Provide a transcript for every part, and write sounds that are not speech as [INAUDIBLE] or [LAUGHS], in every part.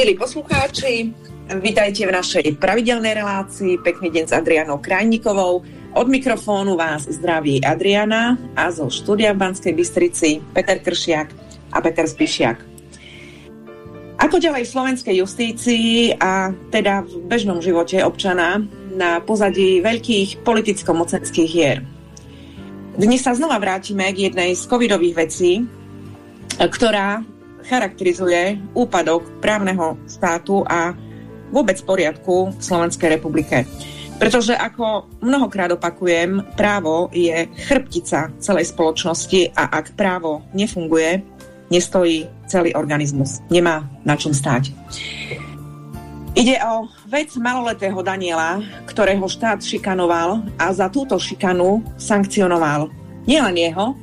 Milí poslucháči, vítajte v našej pravidelnej relácii. Pekný deň s Adrianou Krajníkovou. Od mikrofónu vás zdraví Adriana a zo štúdia v Banskej Bystrici Peter Kršiak a Peter Spišiak. Ako ďalej v slovenskej justícii a teda v bežnom živote občana na pozadí veľkých politicko-mocenských hier. Dnes sa znova vrátime k jednej z covidových vecí, ktorá charakterizuje úpadok právneho štátu a vôbec poriadku v Slovenskej republike. Pretože ako mnohokrát opakujem, právo je chrbtica celej spoločnosti a ak právo nefunguje, nestojí celý organizmus. Nemá na čom stáť. Ide o vec maloletého Daniela, ktorého štát šikanoval a za túto šikanu sankcionoval nielen jeho,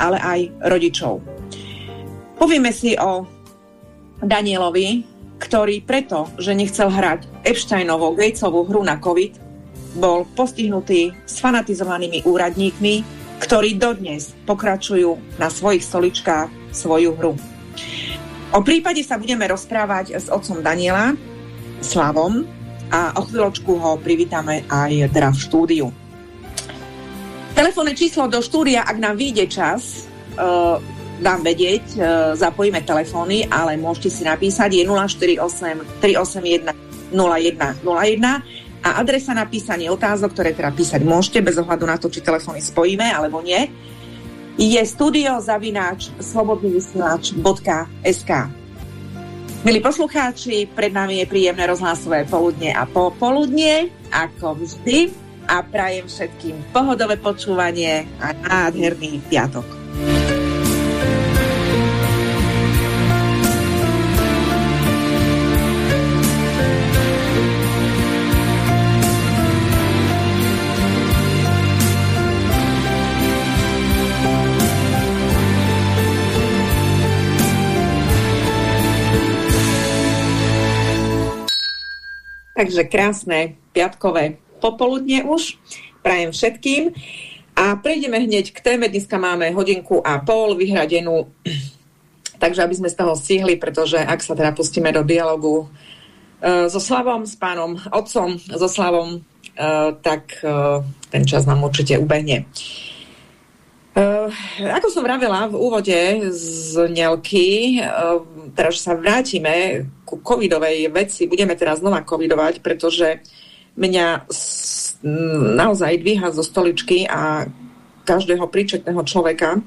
ale aj rodičov. Povieme si o Danielovi, ktorý preto, že nechcel hrať Epsteinovú Gatesovú hru na COVID, bol postihnutý s fanatizovanými úradníkmi, ktorí dodnes pokračujú na svojich stoličkách svoju hru. O prípade sa budeme rozprávať s otcom Daniela, Slavom, a o chvíľočku ho privítame aj teda v štúdiu. Telefónne číslo do štúdia, ak nám vyjde čas, uh, dám vedieť, e, zapojíme telefóny, ale môžete si napísať je 048 381 0101 a adresa na písanie otázok, ktoré teda písať môžete, bez ohľadu na to, či telefóny spojíme alebo nie, je studiozavináč slobodnyvysielač.sk Milí poslucháči, pred nami je príjemné rozhlasové poludne a popoludne, ako vždy, a prajem všetkým pohodové počúvanie a nádherný piatok. Takže krásne piatkové popoludne už. Prajem všetkým. A prejdeme hneď k téme. Dneska máme hodinku a pol vyhradenú. Takže aby sme z toho stihli, pretože ak sa teda pustíme do dialogu uh, so Slavom, s pánom otcom, so Slavom, uh, tak uh, ten čas nám určite ubehne. Uh, ako som vravela v úvode z Nelky, uh, teraz sa vrátime ku covidovej veci, budeme teraz znova covidovať, pretože mňa naozaj dvíha zo stoličky a každého príčetného človeka. E,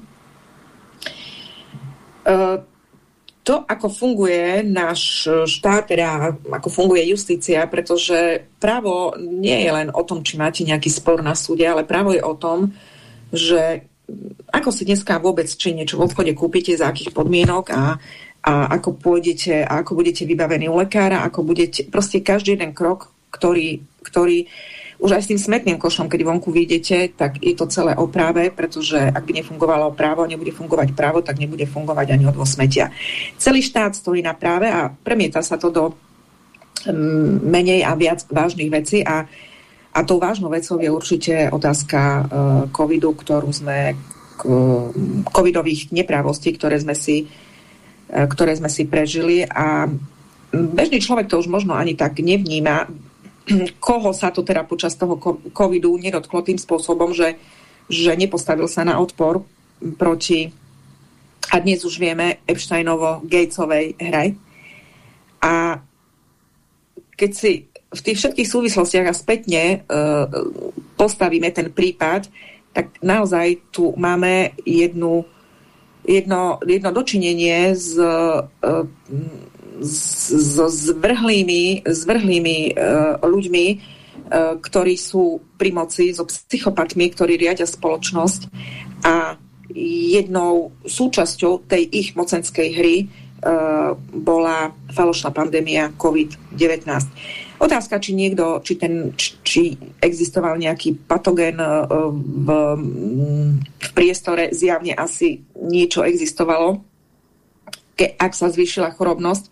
to, ako funguje náš štát, teda ako funguje justícia, pretože právo nie je len o tom, či máte nejaký spor na súde, ale právo je o tom, že ako si dneska vôbec, či niečo v obchode kúpite, za akých podmienok a a ako pôjdete a ako budete vybavení u lekára, ako budete, proste každý jeden krok, ktorý, ktorý už aj s tým smetným košom, keď vonku vyjdete, tak je to celé o práve, pretože ak by nefungovalo právo, nebude fungovať právo, tak nebude fungovať ani odvo smetia. Celý štát stojí na práve a premieta sa to do um, menej a viac vážnych vecí a, a tou vážnou vecou je určite otázka uh, covidu, ktorú sme covidových neprávostí, ktoré sme si E, ktoré sme si prežili a bežný človek to už možno ani tak nevníma, koho sa to teda počas toho covidu nedotklo tým spôsobom, že, že nepostavil sa na odpor proti a dnes už vieme Epsteinovo-Gatesovej hre. A keď si v tých všetkých súvislostiach a spätne uh, postavíme ten prípad, tak naozaj tu máme jednu jedno, jedno dočinenie s, e, s, so zvrhlými, zvrhlými uh, ľuďmi, uh, ktorí sú pri moci, so psychopatmi, ktorí riadia spoločnosť a jednou súčasťou tej ich mocenskej hry uh, bola falošná pandémia COVID-19. Otázka, či niekto, či, ten, či existoval nejaký patogén e, v, v priestore, zjavne asi niečo existovalo, ke, ak sa zvýšila chorobnosť.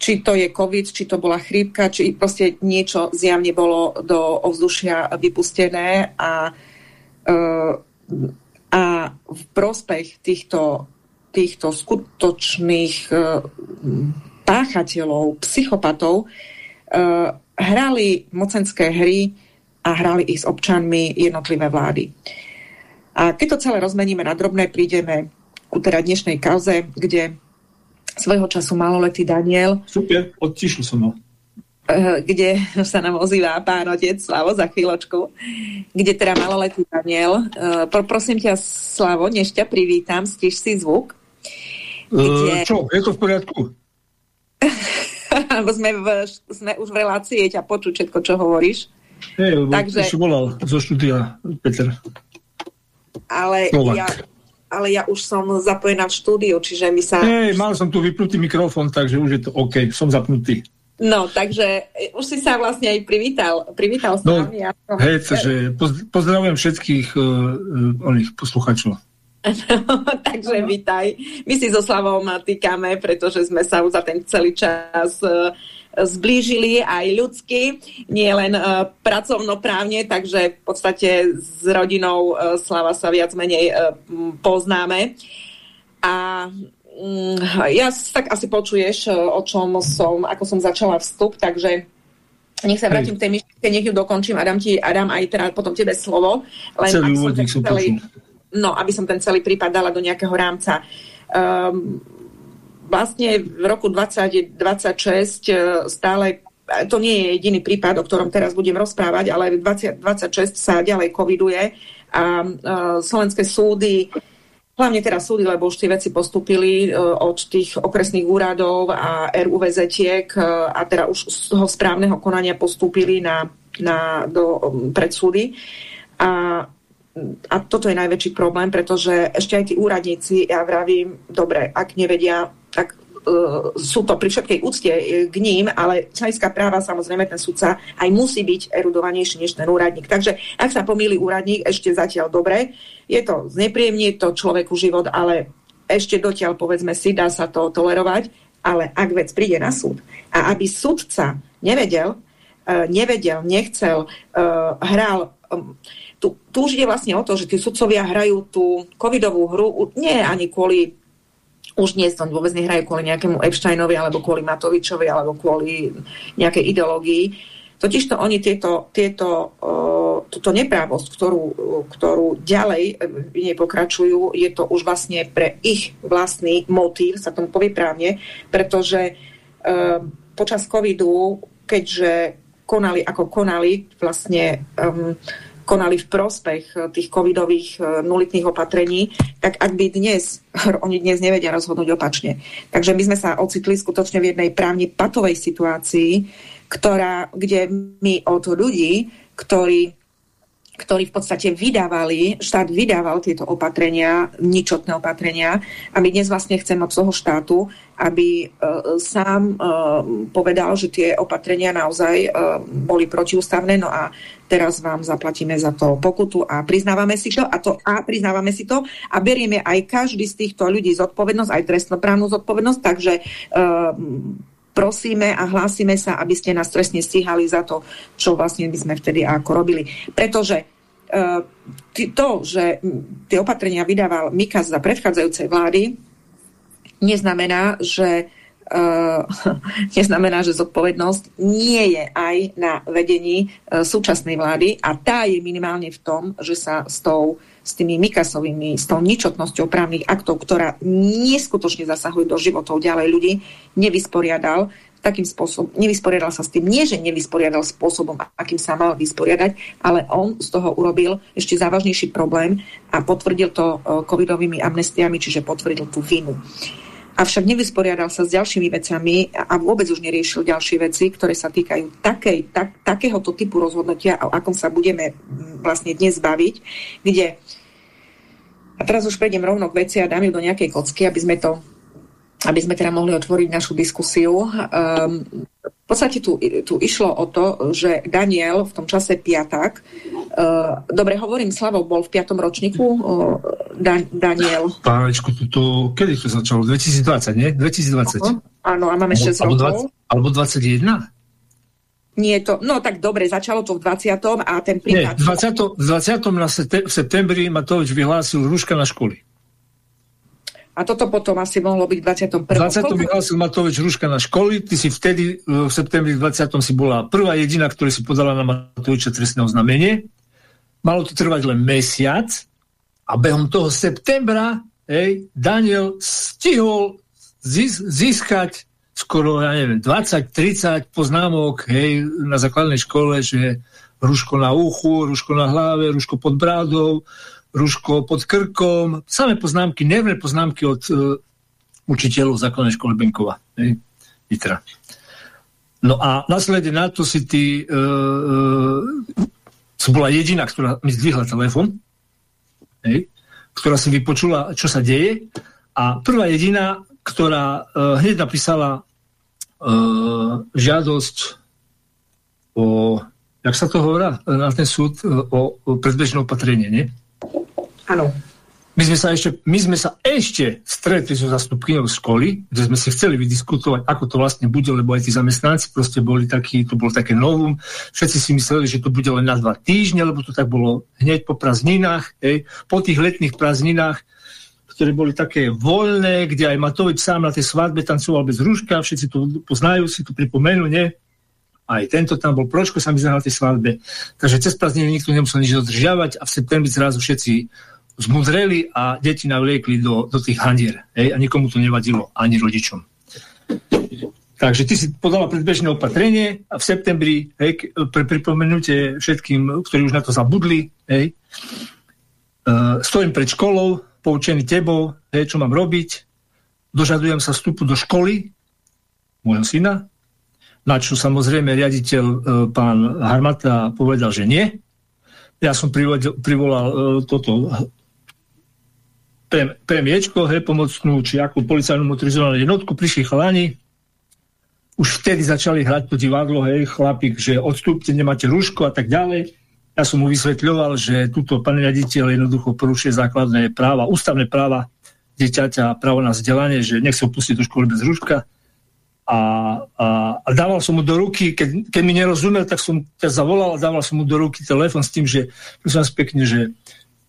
Či to je COVID, či to bola chrípka, či proste niečo zjavne bolo do ovzdušia vypustené a, e, a v prospech týchto, týchto skutočných e, páchateľov, psychopatov, hrali mocenské hry a hrali ich s občanmi jednotlivé vlády. A keď to celé rozmeníme na drobné, prídeme ku teda dnešnej kauze, kde svojho času maloletý Daniel... Super, odtišil som ho eh, kde sa nám ozývá pán otec Slavo za chvíľočku, kde teda maloletý Daniel. Uh, prosím ťa, Slavo, než ťa privítam, stiž si zvuk. Kde... Čo, je to v poriadku? [LAUGHS] [LAUGHS] sme, v, sme už v relácii, ťa počuť všetko, čo hovoríš. Hej, Takže... som volal zo štúdia, Peter. Ale ja, ale ja už som zapojená v štúdiu, čiže my sa... Hej, mal som tu vypnutý mikrofón, takže už je to OK, som zapnutý. No, takže už si sa vlastne aj privítal, privítal s no, nami. Ja som... Hej, že pozdravujem všetkých uh, uh, oných posluchačov. [LAUGHS] takže vítaj. My si so Slavou týkame, pretože sme sa už za ten celý čas uh, zblížili aj ľudsky, nie len uh, pracovnoprávne, takže v podstate s rodinou uh, Slava sa viac menej uh, poznáme. A um, ja tak asi počuješ, o čom som, ako som začala vstup, takže nech sa vrátim k tej myšlienke, nech ju dokončím a dám, ti, a dám aj teda potom tebe slovo. Len Celý som celý, no, aby som ten celý prípad dala do nejakého rámca. Um, vlastne v roku 2026 e, stále to nie je jediný prípad, o ktorom teraz budem rozprávať, ale 2026 sa ďalej coviduje a uh, slovenské súdy hlavne teraz súdy, lebo už tie veci postupili od tých okresných úradov a RUVZ-tiek a teda už z toho správneho konania postúpili na, na, do, pred súdy. A a toto je najväčší problém, pretože ešte aj tí úradníci, ja vravím, dobre, ak nevedia, tak uh, sú to pri všetkej úcte k ním, ale čajská práva samozrejme ten sudca aj musí byť erudovanejší než ten úradník. Takže ak sa pomýli úradník, ešte zatiaľ dobre, je to znepríjemní to človeku život, ale ešte dotiaľ povedzme si, dá sa to tolerovať, ale ak vec príde na súd a aby sudca nevedel, uh, nevedel, nechcel, uh, hral um, tu, tu už ide vlastne o to, že tí sudcovia hrajú tú covidovú hru, nie ani kvôli už dnes to vôbec nehrajú kvôli nejakému Epsteinovi alebo kvôli Matovičovi alebo kvôli nejakej ideológii. Totižto oni tieto, tieto, uh, túto neprávosť, ktorú, ktorú ďalej v nej pokračujú, je to už vlastne pre ich vlastný motív, sa tomu povie právne, pretože uh, počas covidu, keďže konali ako konali, vlastne um, konali v prospech eh, tých covidových eh, nulitných opatrení, tak ak by dnes, [LAUGHS] oni dnes nevedia rozhodnúť opačne. Takže my sme sa ocitli skutočne v jednej právne patovej situácii, ktorá, kde my od ľudí, ktorí ktorí v podstate vydávali, štát vydával tieto opatrenia, ničotné opatrenia. A my dnes vlastne chceme od toho štátu, aby e, sám e, povedal, že tie opatrenia naozaj e, boli protiústavné, no a teraz vám zaplatíme za to pokutu a priznávame si to a, to, a priznávame si to a berieme aj každý z týchto ľudí zodpovednosť, aj trestnoprávnu zodpovednosť, takže e, prosíme a hlásime sa, aby ste nás trestne stíhali za to, čo vlastne by sme vtedy ako robili. Pretože uh, to, že tie opatrenia vydával Mikas za predchádzajúcej vlády, neznamená, že uh, [LAUGHS] neznamená, že zodpovednosť nie je aj na vedení uh, súčasnej vlády a tá je minimálne v tom, že sa s tou s tými Mikasovými, s tou ničotnosťou právnych aktov, ktorá neskutočne zasahuje do životov ďalej ľudí, nevysporiadal takým spôsobom, nevysporiadal sa s tým, nie že nevysporiadal spôsobom, akým sa mal vysporiadať, ale on z toho urobil ešte závažnejší problém a potvrdil to e, covidovými amnestiami, čiže potvrdil tú vinu. Avšak nevysporiadal sa s ďalšími vecami a vôbec už neriešil ďalšie veci, ktoré sa týkajú takej, tak, takéhoto typu rozhodnutia, o akom sa budeme vlastne dnes baviť, kde a teraz už prejdem rovno k veci a dám ju do nejakej kocky, aby sme to aby sme teda mohli otvoriť našu diskusiu. Um, v podstate tu, tu išlo o to, že Daniel v tom čase piatak, uh, dobre hovorím, Slavov bol v piatom ročníku, uh, Dan, Daniel. Pánečku, to, kedy to začalo? 2020, nie? 2020. Uh, áno, a máme 6 alebo, rokov. Alebo 21? Nie to, no tak dobre, začalo to v 20. a ten prípad... Nie, v 20. V 20. Na septembri Matovič vyhlásil rúška na školy. A toto potom asi mohlo byť 21. 20. vyhlásil Matovič Ruška na školy, ty si vtedy v septembri 20. si bola prvá jediná, ktorá si podala na Matoviča trestné oznámenie. Malo to trvať len mesiac a behom toho septembra hej, Daniel stihol získať skoro, ja neviem, 20-30 poznámok hej, na základnej škole, že ruško na uchu, ruško na hlave, ruško pod brádou, ruško pod krkom, samé poznámky, nevné poznámky od uh, učiteľov základnej školy Benkova. Hej, Vitra. No a následne na to si ty uh, som bola jediná, ktorá mi zdvihla telefon, hej, ktorá si vypočula, čo sa deje a prvá jediná, ktorá uh, hneď napísala uh, žiadosť o, jak sa to hovorá na ten súd, uh, o, o predbežné opatrenie, nie? Áno. My sme, sa ešte, my sme sa ešte stretli so zastupkynou školy, kde sme si chceli vydiskutovať, ako to vlastne bude, lebo aj tí zamestnanci proste boli takí, to bolo také novum. Všetci si mysleli, že to bude len na dva týždne, lebo to tak bolo hneď po prázdninách, hej, po tých letných prázdninách ktoré boli také voľné, kde aj Matovič sám na tej svadbe tancoval bez rúška, všetci to poznajú, si to pripomenú, nie? Aj tento tam bol, Pročko sa mi na tej svadbe. Takže cez prázdniny nikto nemusel nič dodržiavať a v septembri zrazu všetci zmudreli a deti navliekli do, do tých handier. Hej? A nikomu to nevadilo, ani rodičom. Takže ty si podala predbežné opatrenie a v septembri, hej, pre pripomenutie všetkým, ktorí už na to zabudli, hej, uh, stojím pred školou, poučený tebou, hej, čo mám robiť, dožadujem sa vstupu do školy môjho syna, na čo samozrejme riaditeľ e, pán Harmata povedal, že nie. Ja som privolal, privolal e, toto PMIčko, hej, pomocnú, či akú policajnú motorizovanú jednotku, prišli chalani, už vtedy začali hrať to divadlo, hej, chlapík, že odstúpte, nemáte rúško a tak ďalej. Ja som mu vysvetľoval, že túto pán riaditeľ jednoducho porušuje základné práva, ústavné práva dieťaťa, právo na vzdelanie, že nech sa opustiť do školy bez rúška. A, a, a dával som mu do ruky, keď, keď mi nerozumel, tak som ťa zavolal a dával som mu do ruky telefon s tým, že prosím vás pekne, že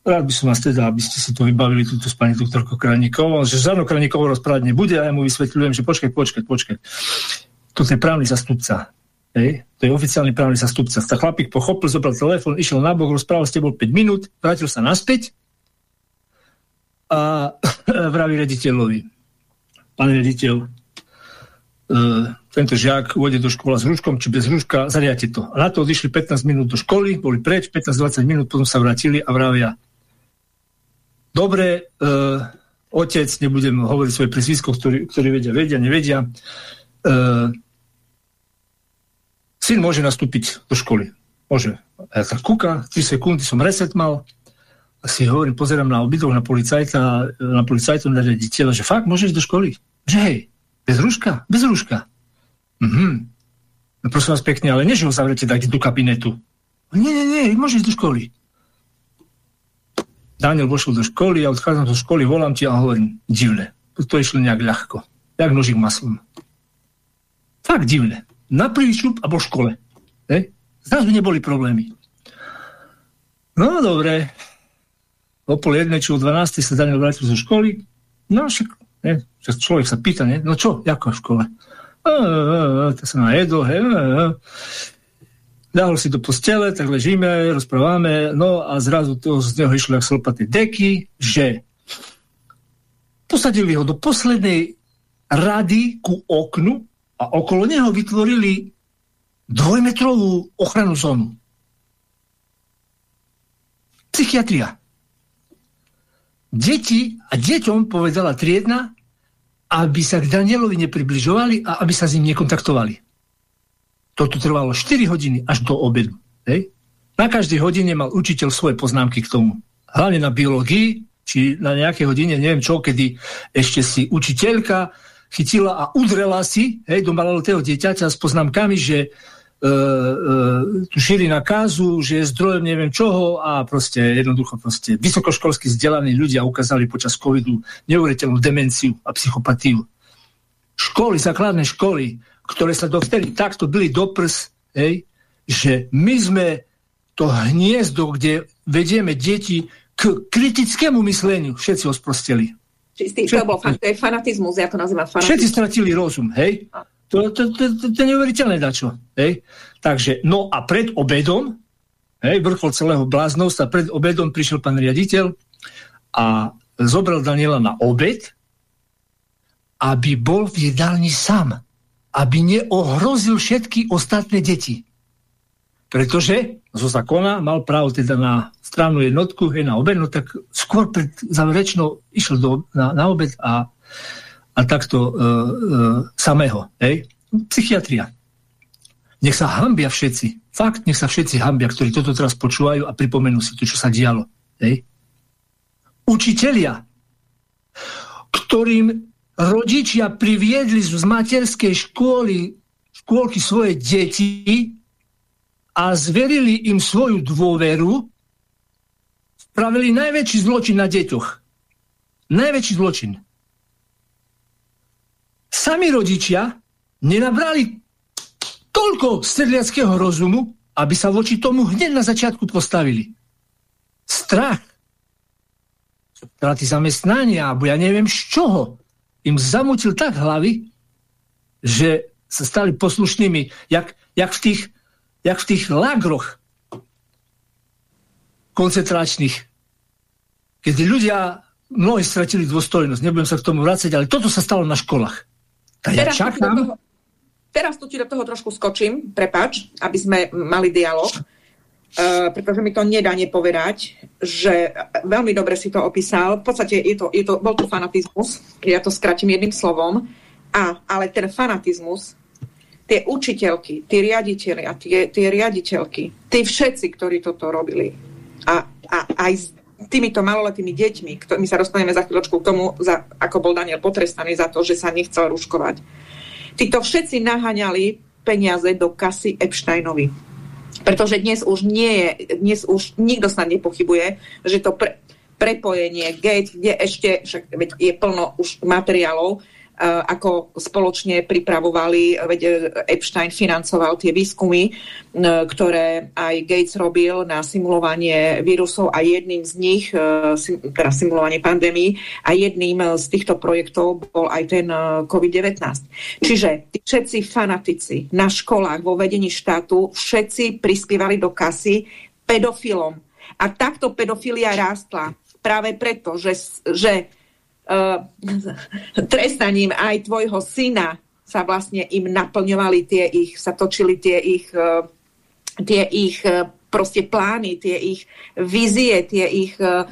rád by som vás teda, aby ste si to vybavili túto s pani doktorkou Krajníkovou, že žiadnou Krajníkovou rozprávať nebude a ja mu vysvetľujem, že počkaj, počkaj, počkaj. Toto je právny zastupca Hej, to je oficiálny právny zastupca. Tak chlapík pochopil, zobral telefón, išiel na bok, rozprával s tebou 5 minút, vrátil sa naspäť a [CLEARS THROAT] vraví rediteľovi. Pán rediteľ, e, tento žiak vôjde do škola s rúškom, či bez rúška, zariate to. A na to odišli 15 minút do školy, boli preč, 15-20 minút, potom sa vrátili a vravia, dobre, e, otec, nebudem hovoriť svoje presvisko, ktorí, ktorí vedia, vedia, nevedia, e, syn môže nastúpiť do školy. Môže. A ja tak kúka, 3 sekundy som reset mal, a si hovorím, pozerám na obidvoch, na policajta, na policajta, na riaditeľa, že fakt môžeš do školy? Že hej, bez rúška? Bez rúška. Mhm. No prosím vás pekne, ale nie, že ho zavrete dať do kabinetu. Nie, nie, nie, môžeš do školy. Daniel vošiel do školy, ja odchádzam do školy, volám ti a hovorím, divné. To išlo nejak ľahko. Jak nožík maslom. Fakt divné na prvý šup a po škole. Hej? Zrazu neboli problémy. No dobre. O pol jednej, či o 12. sa Daniel vrátil zo školy. No však, ne, človek sa pýta, ne? no čo, ako v škole? To sa najedol, hej, Dal si do postele, tak ležíme, rozprávame, no a zrazu to z neho išlo jak slpaté deky, že posadili ho do poslednej rady ku oknu a okolo neho vytvorili dvojmetrovú ochranu zónu. Psychiatria. Deti a deťom povedala triedna, aby sa k Danielovi nepribližovali a aby sa s ním nekontaktovali. Toto trvalo 4 hodiny až do obedu. Hej? Na každej hodine mal učiteľ svoje poznámky k tomu. Hlavne na biológii, či na nejakej hodine, neviem čo, kedy ešte si učiteľka chytila a udrela si hej, do maloletého dieťaťa s poznámkami, že e, e, tu šíri nakázu, že je zdrojom neviem čoho a proste jednoducho proste vysokoškolsky vzdelaní ľudia ukázali počas covidu neuveriteľnú demenciu a psychopatiu. Školy, základné školy, ktoré sa dovtedy takto byli do prs, hej, že my sme to hniezdo, kde vedieme deti k kritickému mysleniu, všetci ho sprosteli. Čistý, to, bol, to je fanatizmus, ja to nazývam fanatizmus. Všetci stratili rozum, hej? To, to, to, to, to je neuveriteľné dačo, hej? Takže, no a pred obedom, hej, vrchol celého bláznovstva, pred obedom prišiel pán riaditeľ a zobral Daniela na obed, aby bol v jedálni sám, aby neohrozil všetky ostatné deti. Pretože zo zákona mal právo teda na stranu jednotku, hej, na obed, no tak skôr pred záverečnou išiel do, na, na obed a, a takto e, e, samého. Hej. Psychiatria. Nech sa hambia všetci. Fakt, nech sa všetci hambia, ktorí toto teraz počúvajú a pripomenú si to, čo sa dialo. Hej. Učitelia, ktorým rodičia priviedli z materskej školy, škôlky svoje deti a zverili im svoju dôveru, spravili najväčší zločin na deťoch. Najväčší zločin. Sami rodičia nenabrali toľko sedliackého rozumu, aby sa voči tomu hneď na začiatku postavili. Strach, straty zamestnania, alebo ja neviem z čoho, im zamutil tak hlavy, že sa stali poslušnými, jak, jak v tých jak v tých lagroch koncentračných, keď ľudia mnohí stratili dôstojnosť. Nebudem sa k tomu vrácať, ale toto sa stalo na školách. A ja čakám... Toho, teraz tu ti do toho trošku skočím, prepač, aby sme mali dialog, pretože mi to nedá nepovedať, že veľmi dobre si to opísal. V podstate je to, je to, bol to fanatizmus, ja to skratím jedným slovom, a, ale ten fanatizmus tie učiteľky, tí riaditeľi a tie, tie riaditeľky, tí všetci, ktorí toto robili a, a aj s týmito maloletými deťmi, my sa dostaneme za chvíľočku k tomu, za, ako bol Daniel potrestaný za to, že sa nechcel ruškovať. Títo všetci naháňali peniaze do kasy Epsteinovi. Pretože dnes už nie je, dnes už nikto snad nepochybuje, že to pre, prepojenie Gates, kde ešte, však je plno už materiálov, ako spoločne pripravovali, veď eh, Epstein financoval tie výskumy, eh, ktoré aj Gates robil na simulovanie vírusov a jedným z nich, teda simulovanie pandémii, a jedným z týchto projektov bol aj ten COVID-19. Čiže všetci fanatici na školách vo vedení štátu, všetci prispievali do kasy pedofilom. A takto pedofilia rástla práve preto, že, že uh, trestaním aj tvojho syna sa vlastne im naplňovali tie ich, sa točili tie ich, uh, tie ich uh, proste plány, tie ich vízie, tie ich uh,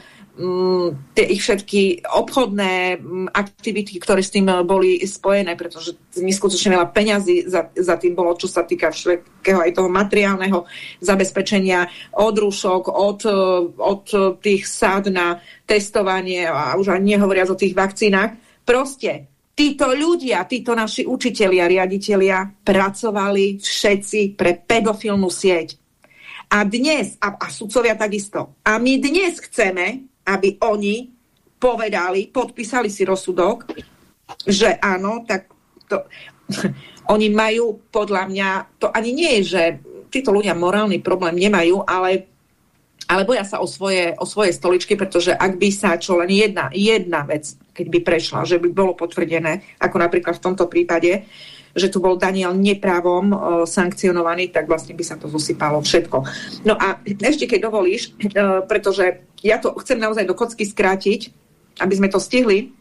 tie ich všetky obchodné mm, aktivity, ktoré s tým eh, boli spojené, pretože neskutočne veľa peňazí za, za tým bolo, čo sa týka všetkého aj toho materiálneho zabezpečenia od rúšok, od, eh, od tých sád na testovanie a už ani nehovoriac o tých vakcínach. Proste títo ľudia, títo naši učitelia, riaditeľia pracovali všetci pre pedofilnú sieť. A dnes, a, a sudcovia takisto, a my dnes chceme, aby oni povedali, podpísali si rozsudok, že áno, tak to, [LAUGHS] oni majú podľa mňa, to ani nie je, že títo ľudia morálny problém nemajú, ale, ale boja sa o svoje, o svoje stoličky, pretože ak by sa čo len jedna, jedna vec, keď by prešla, že by bolo potvrdené, ako napríklad v tomto prípade, že tu bol Daniel neprávom o, sankcionovaný, tak vlastne by sa to zosypalo všetko. No a ešte keď dovolíš, e, pretože ja to chcem naozaj do kocky skrátiť, aby sme to stihli,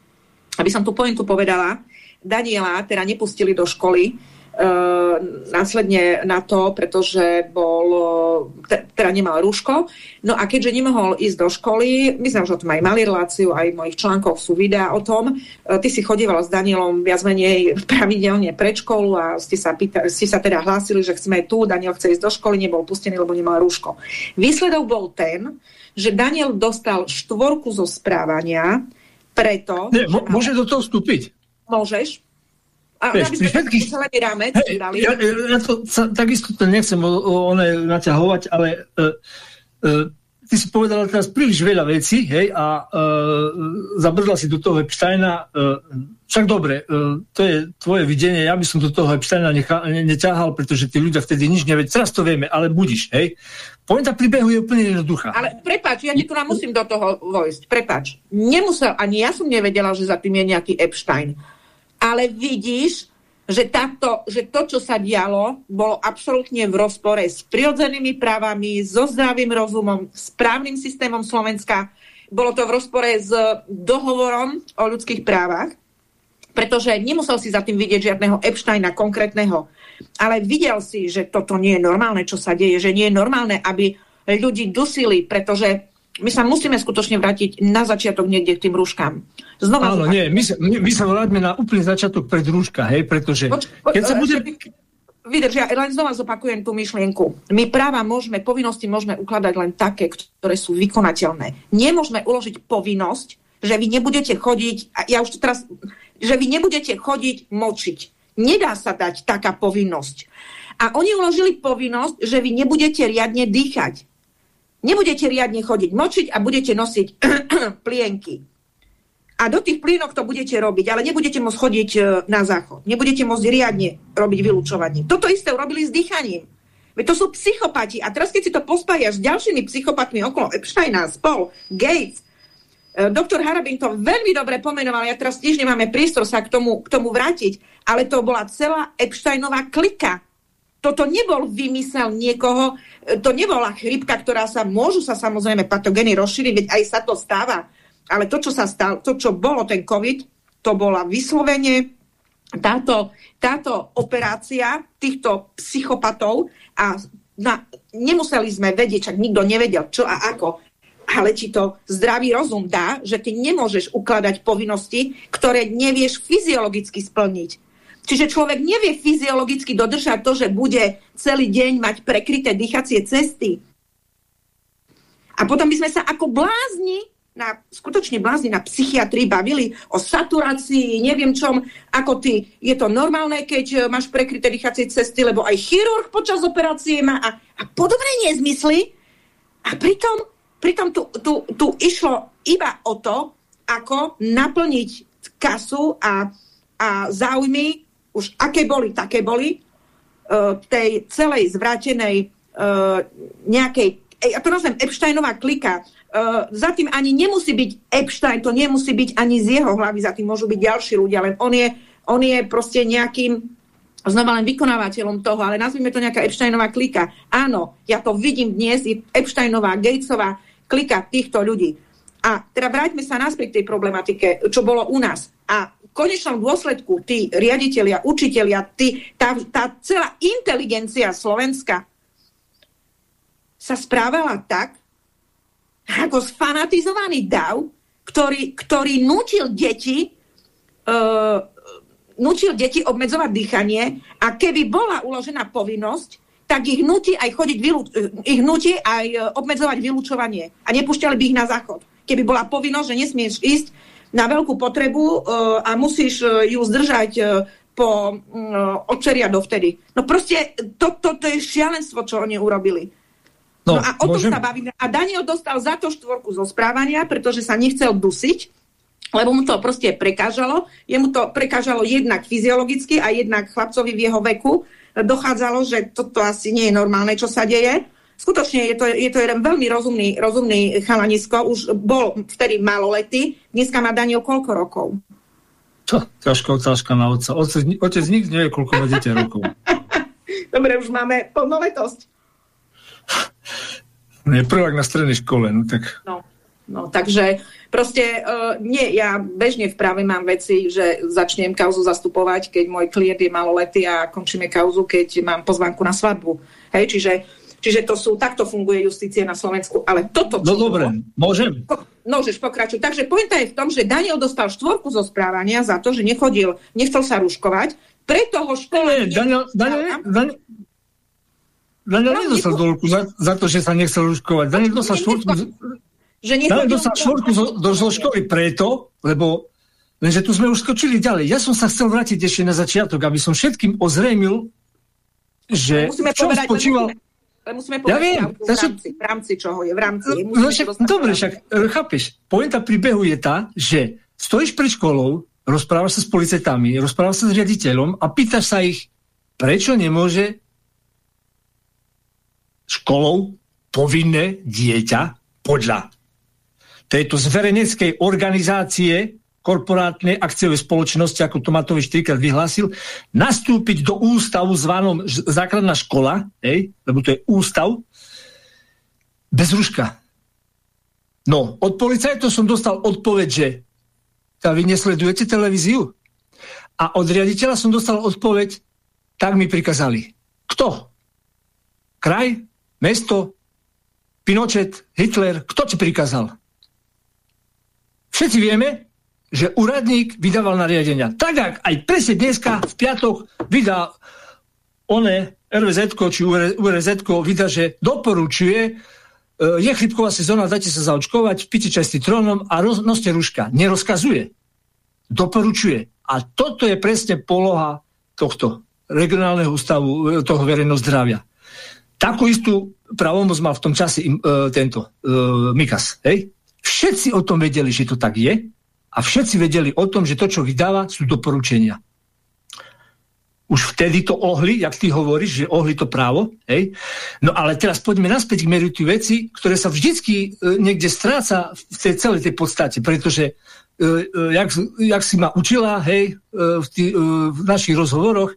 aby som tú pointu povedala, Daniela teda nepustili do školy, následne na to, pretože bol, teda nemal rúško. No a keďže nemohol ísť do školy, myslím, že o tom aj mali reláciu, aj v mojich článkoch sú videá o tom, uh, ty si chodíval s Danielom viac menej [LAUGHS] pravidelne pred školu a ste sa, pýta, ste sa teda hlásili, že chceme tu, Daniel chce ísť do školy, nebol pustený, lebo nemal rúško. Výsledok bol ten, že Daniel dostal štvorku zo správania, preto... Nie, môže do toho vstúpiť. Môžeš, a Vieš, pri všetkých... rámec hey, dali. Ja, ja to sa, takisto to nechcem o, o, one naťahovať, ale uh, uh, ty si povedala teraz príliš veľa vecí, hej, a uh, zabrdla si do toho Epsteina. Uh, však dobre, uh, to je tvoje videnie, ja by som do toho Epsteina necha, ne, neťahal, pretože tí ľudia vtedy nič nevedia. Teraz to vieme, ale budiš, hej. Pointa príbehu je úplne jednoduchá. Ale prepač, ja tu musím do toho vojsť. Prepač. Nemusel, ani ja som nevedela, že za tým je nejaký Epstein. Ale vidíš, že, táto, že to, čo sa dialo, bolo absolútne v rozpore s prirodzenými právami, so zdravým rozumom, s právnym systémom Slovenska. Bolo to v rozpore s dohovorom o ľudských právach, pretože nemusel si za tým vidieť žiadneho Epsteina konkrétneho, ale videl si, že toto nie je normálne, čo sa deje, že nie je normálne, aby ľudí dusili, pretože my sa musíme skutočne vrátiť na začiatok niekde k tým rúškám. Znova Áno, nie, my sa, my, my sa vráťme na úplný začiatok pred rúška, hej, pretože poč, poč, keď sa bude... Vydrž, ja len znova zopakujem tú myšlienku. My práva môžeme, povinnosti môžeme ukladať len také, ktoré sú vykonateľné. Nemôžeme uložiť povinnosť, že vy nebudete chodiť, ja už teraz, že vy nebudete chodiť močiť. Nedá sa dať taká povinnosť. A oni uložili povinnosť, že vy nebudete riadne dýchať. Nebudete riadne chodiť močiť a budete nosiť [CLEARS THROAT] plienky. A do tých plínok to budete robiť, ale nebudete môcť chodiť e, na záchod. Nebudete môcť riadne robiť vylúčovanie. Toto isté urobili s dýchaním. Veď to sú psychopati. A teraz, keď si to pospájaš s ďalšími psychopatmi okolo Epsteina, Spol, Gates, e, doktor Harabin to veľmi dobre pomenoval, ja teraz tiež nemáme priestor sa k tomu, k tomu vrátiť, ale to bola celá Epsteinová klika. Toto nebol vymysel niekoho, to nebola chrypka, ktorá sa, môžu sa samozrejme patogény rozšíriť, veď aj sa to stáva. Ale to, čo sa stalo, to, čo bolo ten COVID, to bola vyslovene táto, táto operácia týchto psychopatov a na, nemuseli sme vedieť, čak nikto nevedel, čo a ako, ale či to zdravý rozum dá, že ty nemôžeš ukladať povinnosti, ktoré nevieš fyziologicky splniť. Čiže človek nevie fyziologicky dodržať to, že bude celý deň mať prekryté dýchacie cesty. A potom by sme sa ako blázni, na, skutočne blázni na psychiatrii bavili o saturácii, neviem čom, ako ty. Je to normálne, keď máš prekryté dýchacie cesty, lebo aj chirurg počas operácie má a, a podobné nezmysly. A pritom, pritom tu, tu, tu išlo iba o to, ako naplniť kasu a, a záujmy už aké boli, také boli, uh, tej celej zvrátenej uh, nejakej, ja to nazvem Epsteinová klika, za tým ani nemusí byť Epstein, to nemusí byť ani z jeho hlavy, za tým môžu byť ďalší ľudia, len on je, on je proste nejakým znova len vykonávateľom toho, ale nazvime to nejaká Epsteinová klika. Áno, ja to vidím dnes, je Epsteinová, Gatesová klika týchto ľudí. A teda vráťme sa naspäť k tej problematike, čo bolo u nás. A konečnom dôsledku tí riaditeľia, učiteľia, tí, tá, tá celá inteligencia Slovenska sa správala tak, ako sfanatizovaný dav, ktorý, ktorý nutil deti uh, nutil deti obmedzovať dýchanie a keby bola uložená povinnosť, tak ich nutí aj chodiť, ich nutí aj obmedzovať vylúčovanie a nepúšťali by ich na záchod. Keby bola povinnosť, že nesmieš ísť na veľkú potrebu uh, a musíš uh, ju zdržať uh, po uh, odčeria dovtedy. No proste to, to, to je šialenstvo, čo oni urobili. No, no a o tom sa bavíme. A Daniel dostal za to štvorku zo správania, pretože sa nechcel dusiť, lebo mu to proste prekážalo. Jemu to prekážalo jednak fyziologicky a jednak chlapcovi v jeho veku. Dochádzalo, že toto asi nie je normálne, čo sa deje. Skutočne je to, je to jeden veľmi rozumný, rozumný chalanisko, už bol vtedy maloletý, dneska má Daniel koľko rokov? Čo? Ťažká otázka na otca. Otec, otec nikdy nevie, koľko má dieťa rokov. [LAUGHS] Dobre, už máme plnoletosť. Je prvák na strednej škole, no tak... No, no takže proste uh, nie, ja bežne v práve mám veci, že začnem kauzu zastupovať, keď môj klient je maloletý a končíme kauzu, keď mám pozvánku na svadbu. Hej, čiže Čiže to sú, takto funguje justícia na Slovensku. Ale toto... No dobre, môžem? Môžeš pokračuj. Takže pointa je v tom, že Daniel dostal štvorku zo správania za to, že nechodil, nechcel sa ruškovať, preto ho škola... Nie, Daniel, Daniel, Daniel, Daniel no, nedostal dolku za, za to, že sa nechcel ruškovať. Daniel dostal štvorku... Že Daniel dostal štvorku zo, do, zo školy preto, lebo Lenže tu sme už skočili ďalej. Ja som sa chcel vrátiť ešte na začiatok, aby som všetkým ozrejmil, že v čom spočíval... Musíme ale musíme povedať, ja viem, v, rámci, v rámci čoho je, v rámci. No, no, však, dobre, však e, chápeš, pointa príbehu je tá, že stojíš pred školou, rozprávaš sa s policetami, rozprávaš sa s riaditeľom a pýtaš sa ich, prečo nemôže školou povinné dieťa podľa tejto zverejneckej organizácie korporátnej akciovej spoločnosti, ako to Matovič trikrát vyhlásil, nastúpiť do ústavu zvanom základná škola, hej, lebo to je ústav, bez ruška. No, od policajtov som dostal odpoveď, že a vy nesledujete televíziu? A od riaditeľa som dostal odpoveď, tak mi prikázali. Kto? Kraj? Mesto? Pinochet? Hitler? Kto ti prikázal? Všetci vieme, že úradník vydával nariadenia. Tak, ak aj presne dneska v piatok vydá one RVZ či URZ vydá, že doporučuje e, je chrypková sezóna, dajte sa zaočkovať, pite čaj s citrónom a roz, noste ruška. Nerozkazuje. Doporučuje. A toto je presne poloha tohto regionálneho ústavu, e, toho verejného zdravia. Takú istú pravomoc mal v tom čase e, tento e, Mikas. Hej? Všetci o tom vedeli, že to tak je a všetci vedeli o tom, že to, čo vydáva, sú doporučenia. Už vtedy to ohli, jak ty hovoríš, že ohli to právo. Hej? No ale teraz poďme naspäť k meritu veci, ktoré sa vždycky e, niekde stráca v tej celej tej podstate, pretože e, e, jak, jak si ma učila hej, e, v, tý, e, v našich rozhovoroch, e,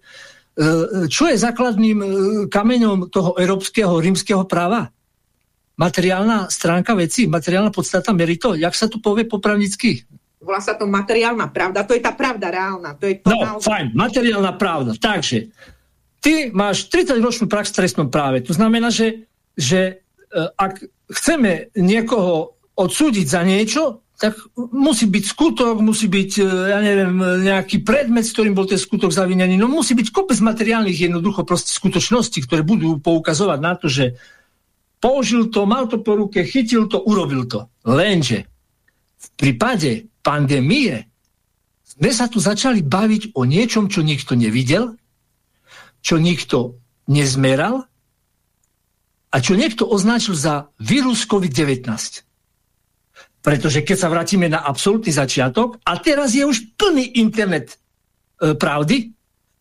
čo je základným e, kameňom toho európskeho rímskeho práva? Materiálna stránka veci, materiálna podstata merito, jak sa to povie popravnicky? Volá sa to materiálna pravda. To je tá pravda reálna. To je to no, naozaj... fajn, materiálna pravda. Takže, ty máš 30-ročnú prax v trestnom práve. To znamená, že, že e, ak chceme niekoho odsúdiť za niečo, tak musí byť skutok, musí byť, e, ja neviem, nejaký predmet, s ktorým bol ten skutok zavinený. No musí byť kopec materiálnych jednoducho proste skutočností, ktoré budú poukazovať na to, že použil to, mal to po ruke, chytil to, urobil to. Lenže v prípade pandémie sme sa tu začali baviť o niečom, čo nikto nevidel, čo nikto nezmeral a čo niekto označil za vírus COVID-19. Pretože keď sa vrátime na absolútny začiatok, a teraz je už plný internet e, pravdy,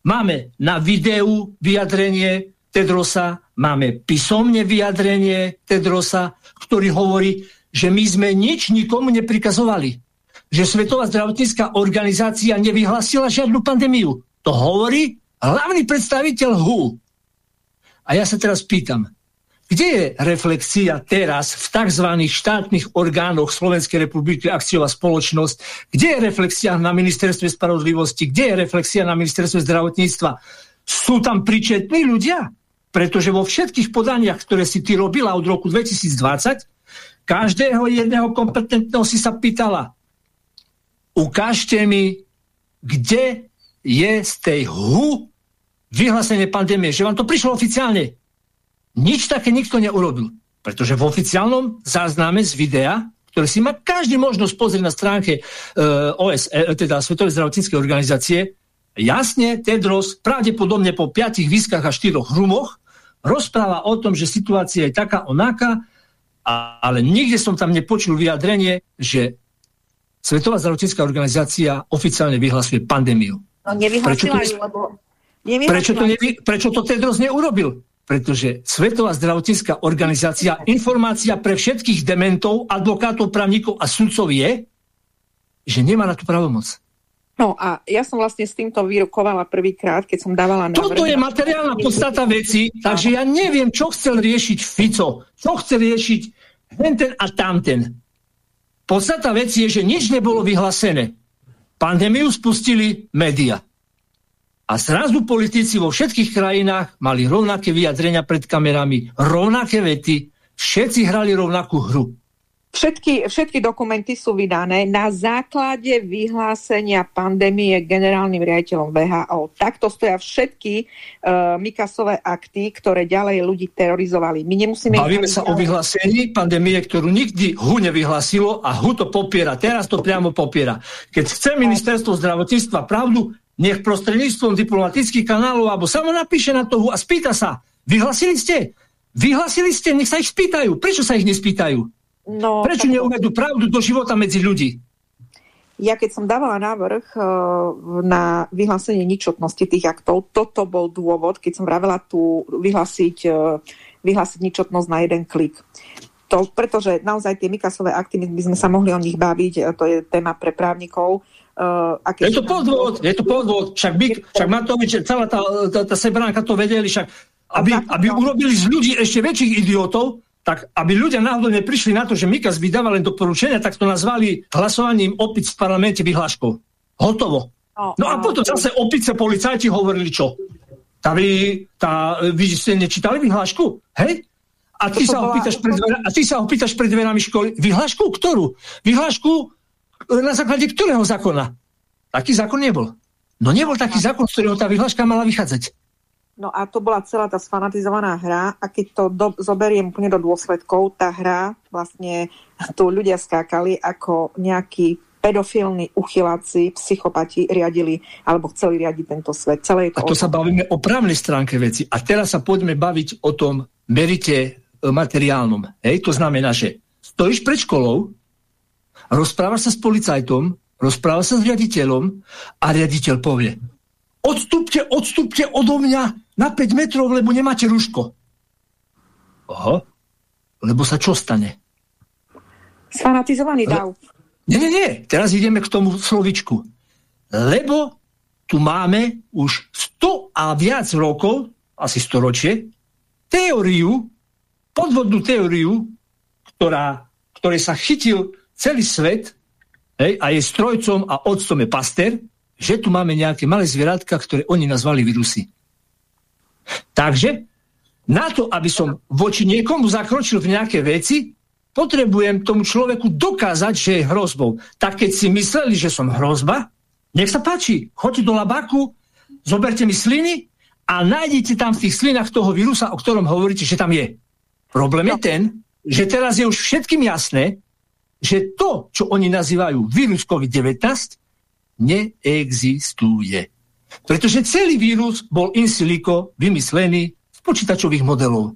máme na videu vyjadrenie Tedrosa, máme písomne vyjadrenie Tedrosa, ktorý hovorí, že my sme nič nikomu neprikazovali že Svetová zdravotnícká organizácia nevyhlasila žiadnu pandémiu. To hovorí hlavný predstaviteľ HU. A ja sa teraz pýtam, kde je reflexia teraz v tzv. štátnych orgánoch Slovenskej republiky akciová spoločnosť? Kde je reflexia na ministerstve spravodlivosti? Kde je reflexia na ministerstve zdravotníctva? Sú tam pričetní ľudia? Pretože vo všetkých podaniach, ktoré si ty robila od roku 2020, každého jedného kompetentného si sa pýtala, ukážte mi, kde je z tej HU vyhlásenie pandémie, že vám to prišlo oficiálne. Nič také nikto neurobil. Pretože v oficiálnom zázname z videa, ktoré si má každý možnosť pozrieť na stránke uh, e, OS, uh, e, teda Svetovej zdravotníckej organizácie, jasne Tedros pravdepodobne po piatich výskach a štyroch hrumoch rozpráva o tom, že situácia je taká onaká, ale nikde som tam nepočul vyjadrenie, že Svetová zdravotnícká organizácia oficiálne vyhlasuje pandémiu. No nevyhlasila prečo to, lebo... Prečo to, nevy, prečo to Tedros neurobil? Pretože Svetová zdravotnícká organizácia, informácia pre všetkých dementov, advokátov, právnikov a sudcov je, že nemá na tú pravomoc. No a ja som vlastne s týmto vyrokovala prvýkrát, keď som dávala návrh. Toto je materiálna podstata veci, takže ja neviem, čo chcel riešiť Fico, čo chcel riešiť ten a tamten. Podstata veci je, že nič nebolo vyhlásené. Pandémiu spustili média. A zrazu politici vo všetkých krajinách mali rovnaké vyjadrenia pred kamerami, rovnaké vety, všetci hrali rovnakú hru. Všetky, všetky dokumenty sú vydané na základe vyhlásenia pandémie generálnym riaditeľom VHO. Takto stoja všetky uh, Mikasové akty, ktoré ďalej ľudí terorizovali. My nemusíme... Bavíme sa o vyhlásení pandémie, ktorú nikdy HU nevyhlásilo a HU to popiera. Teraz to priamo popiera. Keď chce ministerstvo zdravotníctva pravdu, nech prostredníctvom diplomatických kanálov alebo samo napíše na to HU a spýta sa, vyhlasili ste? Vyhlasili ste? Nech sa ich spýtajú. Prečo sa ich nespýtajú? No, Prečo tak... neuvedú pravdu do života medzi ľudí? Ja keď som dávala návrh uh, na vyhlásenie ničotnosti tých aktov, toto bol dôvod, keď som vravela tu vyhlásiť uh, vyhlásiť ničotnosť na jeden klik. To, pretože naozaj tie Mikasové akty, by sme sa mohli o nich baviť, e, to je téma pre právnikov. Uh, je to podvod, je to podvod, však, by, však Matovič, celá tá, tá, tá Sebránka to vedeli, však aby, aby urobili z ľudí ešte väčších idiotov, tak aby ľudia náhodou neprišli na to, že Mikas vydáva len doporučenia, tak to nazvali hlasovaním opic v parlamente vyhláškou. Hotovo. No a potom zase opice policajti hovorili čo? Tá vy, tá, vy ste nečítali vyhlášku? Hej? A ty, sa opýtaš pred dverami, a ty sa opýtaš pred dverami školy, vyhlášku ktorú? Vyhlášku na základe ktorého zákona? Taký zákon nebol. No nebol taký zákon, z ktorého tá vyhláška mala vychádzať. No a to bola celá tá sfanatizovaná hra a keď to do, zoberiem úplne do dôsledkov, tá hra vlastne tu ľudia skákali ako nejaký pedofilní uchyláci, psychopati riadili, alebo chceli riadiť tento svet. Celé to a to sa bavíme o právnej stránke veci. A teraz sa poďme baviť o tom merite e, materiálnom. Hej? To znamená, že stojíš pred školou, rozprávaš sa s policajtom, rozprávaš sa s riaditeľom a riaditeľ povie odstupte, odstupte odo mňa na 5 metrov, lebo nemáte ruško. Aha, lebo sa čo stane? Sfanatizovaný dav. Nie, nie, nie. Teraz ideme k tomu slovičku. Lebo tu máme už 100 a viac rokov, asi storočie, teóriu, podvodnú teóriu, ktorá, ktorej sa chytil celý svet hej, a je strojcom a otcom je paster, že tu máme nejaké malé zvieratka, ktoré oni nazvali vírusy. Takže na to, aby som voči niekomu zakročil v nejaké veci, potrebujem tomu človeku dokázať, že je hrozbou. Tak keď si mysleli, že som hrozba, nech sa páči, choďte do labaku, zoberte mi sliny a nájdete tam v tých slinách toho vírusa, o ktorom hovoríte, že tam je. Problém je no. ten, že teraz je už všetkým jasné, že to, čo oni nazývajú vírus COVID-19, neexistuje. Pretože celý vírus bol in silico vymyslený z počítačových modelov.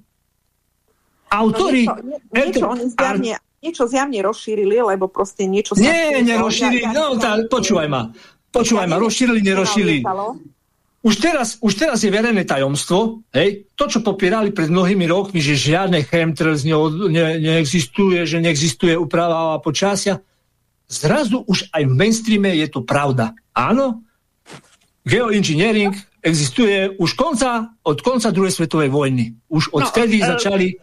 Autori... No niečo, nie, niečo, oni zjavne, niečo zjavne rozšírili, lebo proste niečo sa... Nie, nerozšírili, no tá, počúvaj ma. Počúvaj ma, rozšírili, nerozšírili. Už teraz, už teraz je verejné tajomstvo, hej, to, čo popierali pred mnohými rokmi, že žiadne chemtrails ne, ne, neexistuje, že neexistuje úprava počasia, zrazu už aj v mainstreame je to pravda. Áno, geoengineering existuje už konca, od konca druhej svetovej vojny. Už odtedy no, začali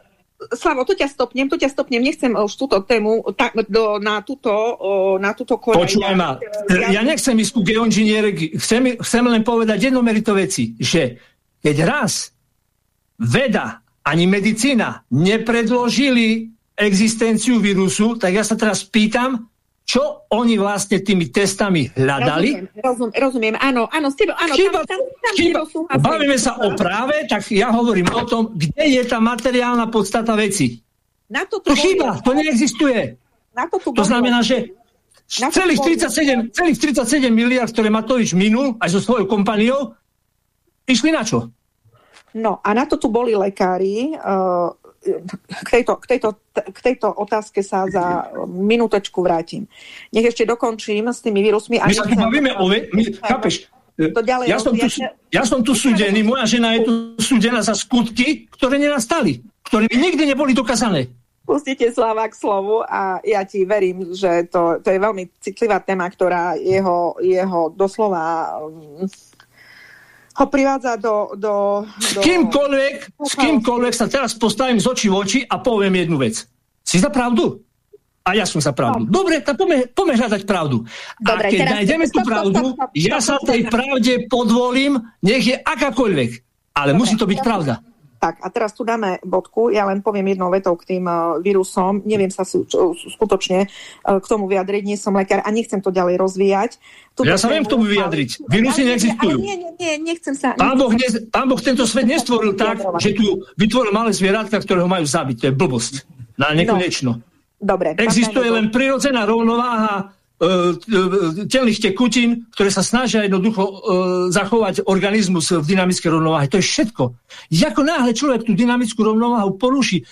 Slavo, to ťa stopnem, to ťa stopnem, nechcem už túto tému ta, do, na túto, o, na túto koľa. Počúvaj ma, ja, ja nechcem ísť ku chcem, chcem len povedať jednomerito veci, že keď raz veda ani medicína nepredložili existenciu vírusu, tak ja sa teraz pýtam, čo oni vlastne tými testami hľadali. Rozumiem, rozum, rozumiem áno, áno, s tebou, áno, chyba, tam, tam, tam chyba, bavíme sa o práve, tak ja hovorím o tom, kde je tá materiálna podstata veci. Na to, to chyba, to neexistuje. Na to, to znamená, že celých 37, celých 37 miliard, ktoré Matovič minul aj so svojou kompaniou, išli na čo? No a na to tu boli lekári, uh, k tejto, k, tejto, k tejto otázke sa za minútečku vrátim. Nech ešte dokončím s tými vírusmi. My sa tu bavíme o... My, chápeš, ja, som tu, ja som tu súdený, moja žena je tu súdená za skutky, ktoré nenastali, ktoré by nikdy neboli dokázané. Pustite Slava k slovu a ja ti verím, že to, to je veľmi citlivá téma, ktorá jeho, jeho doslova ho privádza do... do, do... S, kýmkoľvek, s kýmkoľvek sa teraz postavím z očí v oči a poviem jednu vec. Si za pravdu? A ja som za pravdu. No. Dobre, tak poďme, poďme hľadať pravdu. Dobre, a keď nájdeme tú pravdu, stop, stop, stop, ja sa tej pravde podvolím, nech je akákoľvek. Ale Dobre, musí to byť pravda. Tak a teraz tu dáme bodku, ja len poviem jednou vetou k tým uh, vírusom, neviem sa sú, čo, skutočne uh, k tomu vyjadriť, nie som lekár a nechcem to ďalej rozvíjať. Tuto ja sa viem k tomu vyjadriť, vírusy neexistujú. Nie, nie, nie, nechcem sa... Pán boh, ne, pán boh tento svet nestvoril tak, že tu vytvoril malé zvieratka, ktoré ho majú zabiť, to je blbosť. Na nekonečno. No. Dobre. Existuje len prirodzená rovnováha telných tekutín, ktoré sa snažia jednoducho e, zachovať organizmus v dynamickej rovnováhe. To je všetko. Ako náhle človek tú dynamickú rovnováhu poruší,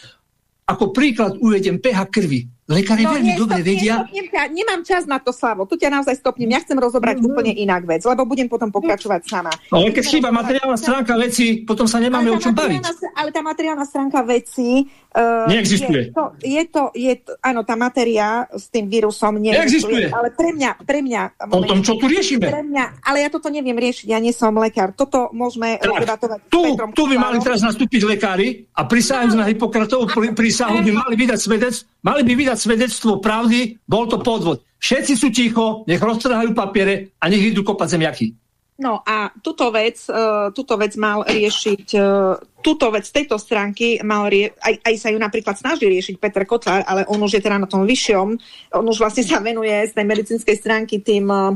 ako príklad uvedem pH krvi. Lekári no, veľmi dobre vedia. ťa, nemám čas na to, Slavo. Tu ťa naozaj stopnem. Ja chcem rozobrať mm-hmm. úplne inak vec, lebo budem potom pokračovať sama. No, ale keď chýba materiálna stránka veci, potom sa nemáme o čom baviť. Ale tá materiálna stránka veci Uh, neexistuje. Je to, je to, je to, áno, tá matéria s tým vírusom neexistuje. neexistuje. Ale pre mňa, pre mňa... O tom, čo tu riešime. Pre mňa, ale ja toto neviem riešiť, ja nie som lekár. Toto môžeme tak, debatovať tu, tu by mali teraz nastúpiť lekári a prisahujú na Hippokratovú prísahu by mali vydať svedec, mali by vydať svedectvo pravdy, bol to podvod. Všetci sú ticho, nech roztrhajú papiere a nech idú kopať zemiaky. No a túto vec, uh, túto vec mal riešiť, uh, túto vec tejto stránky mal rie- aj, aj sa ju napríklad snaží riešiť Petr Kotlár, ale on už je teda na tom vyššom, on už vlastne sa venuje z tej medicínskej stránky tým uh,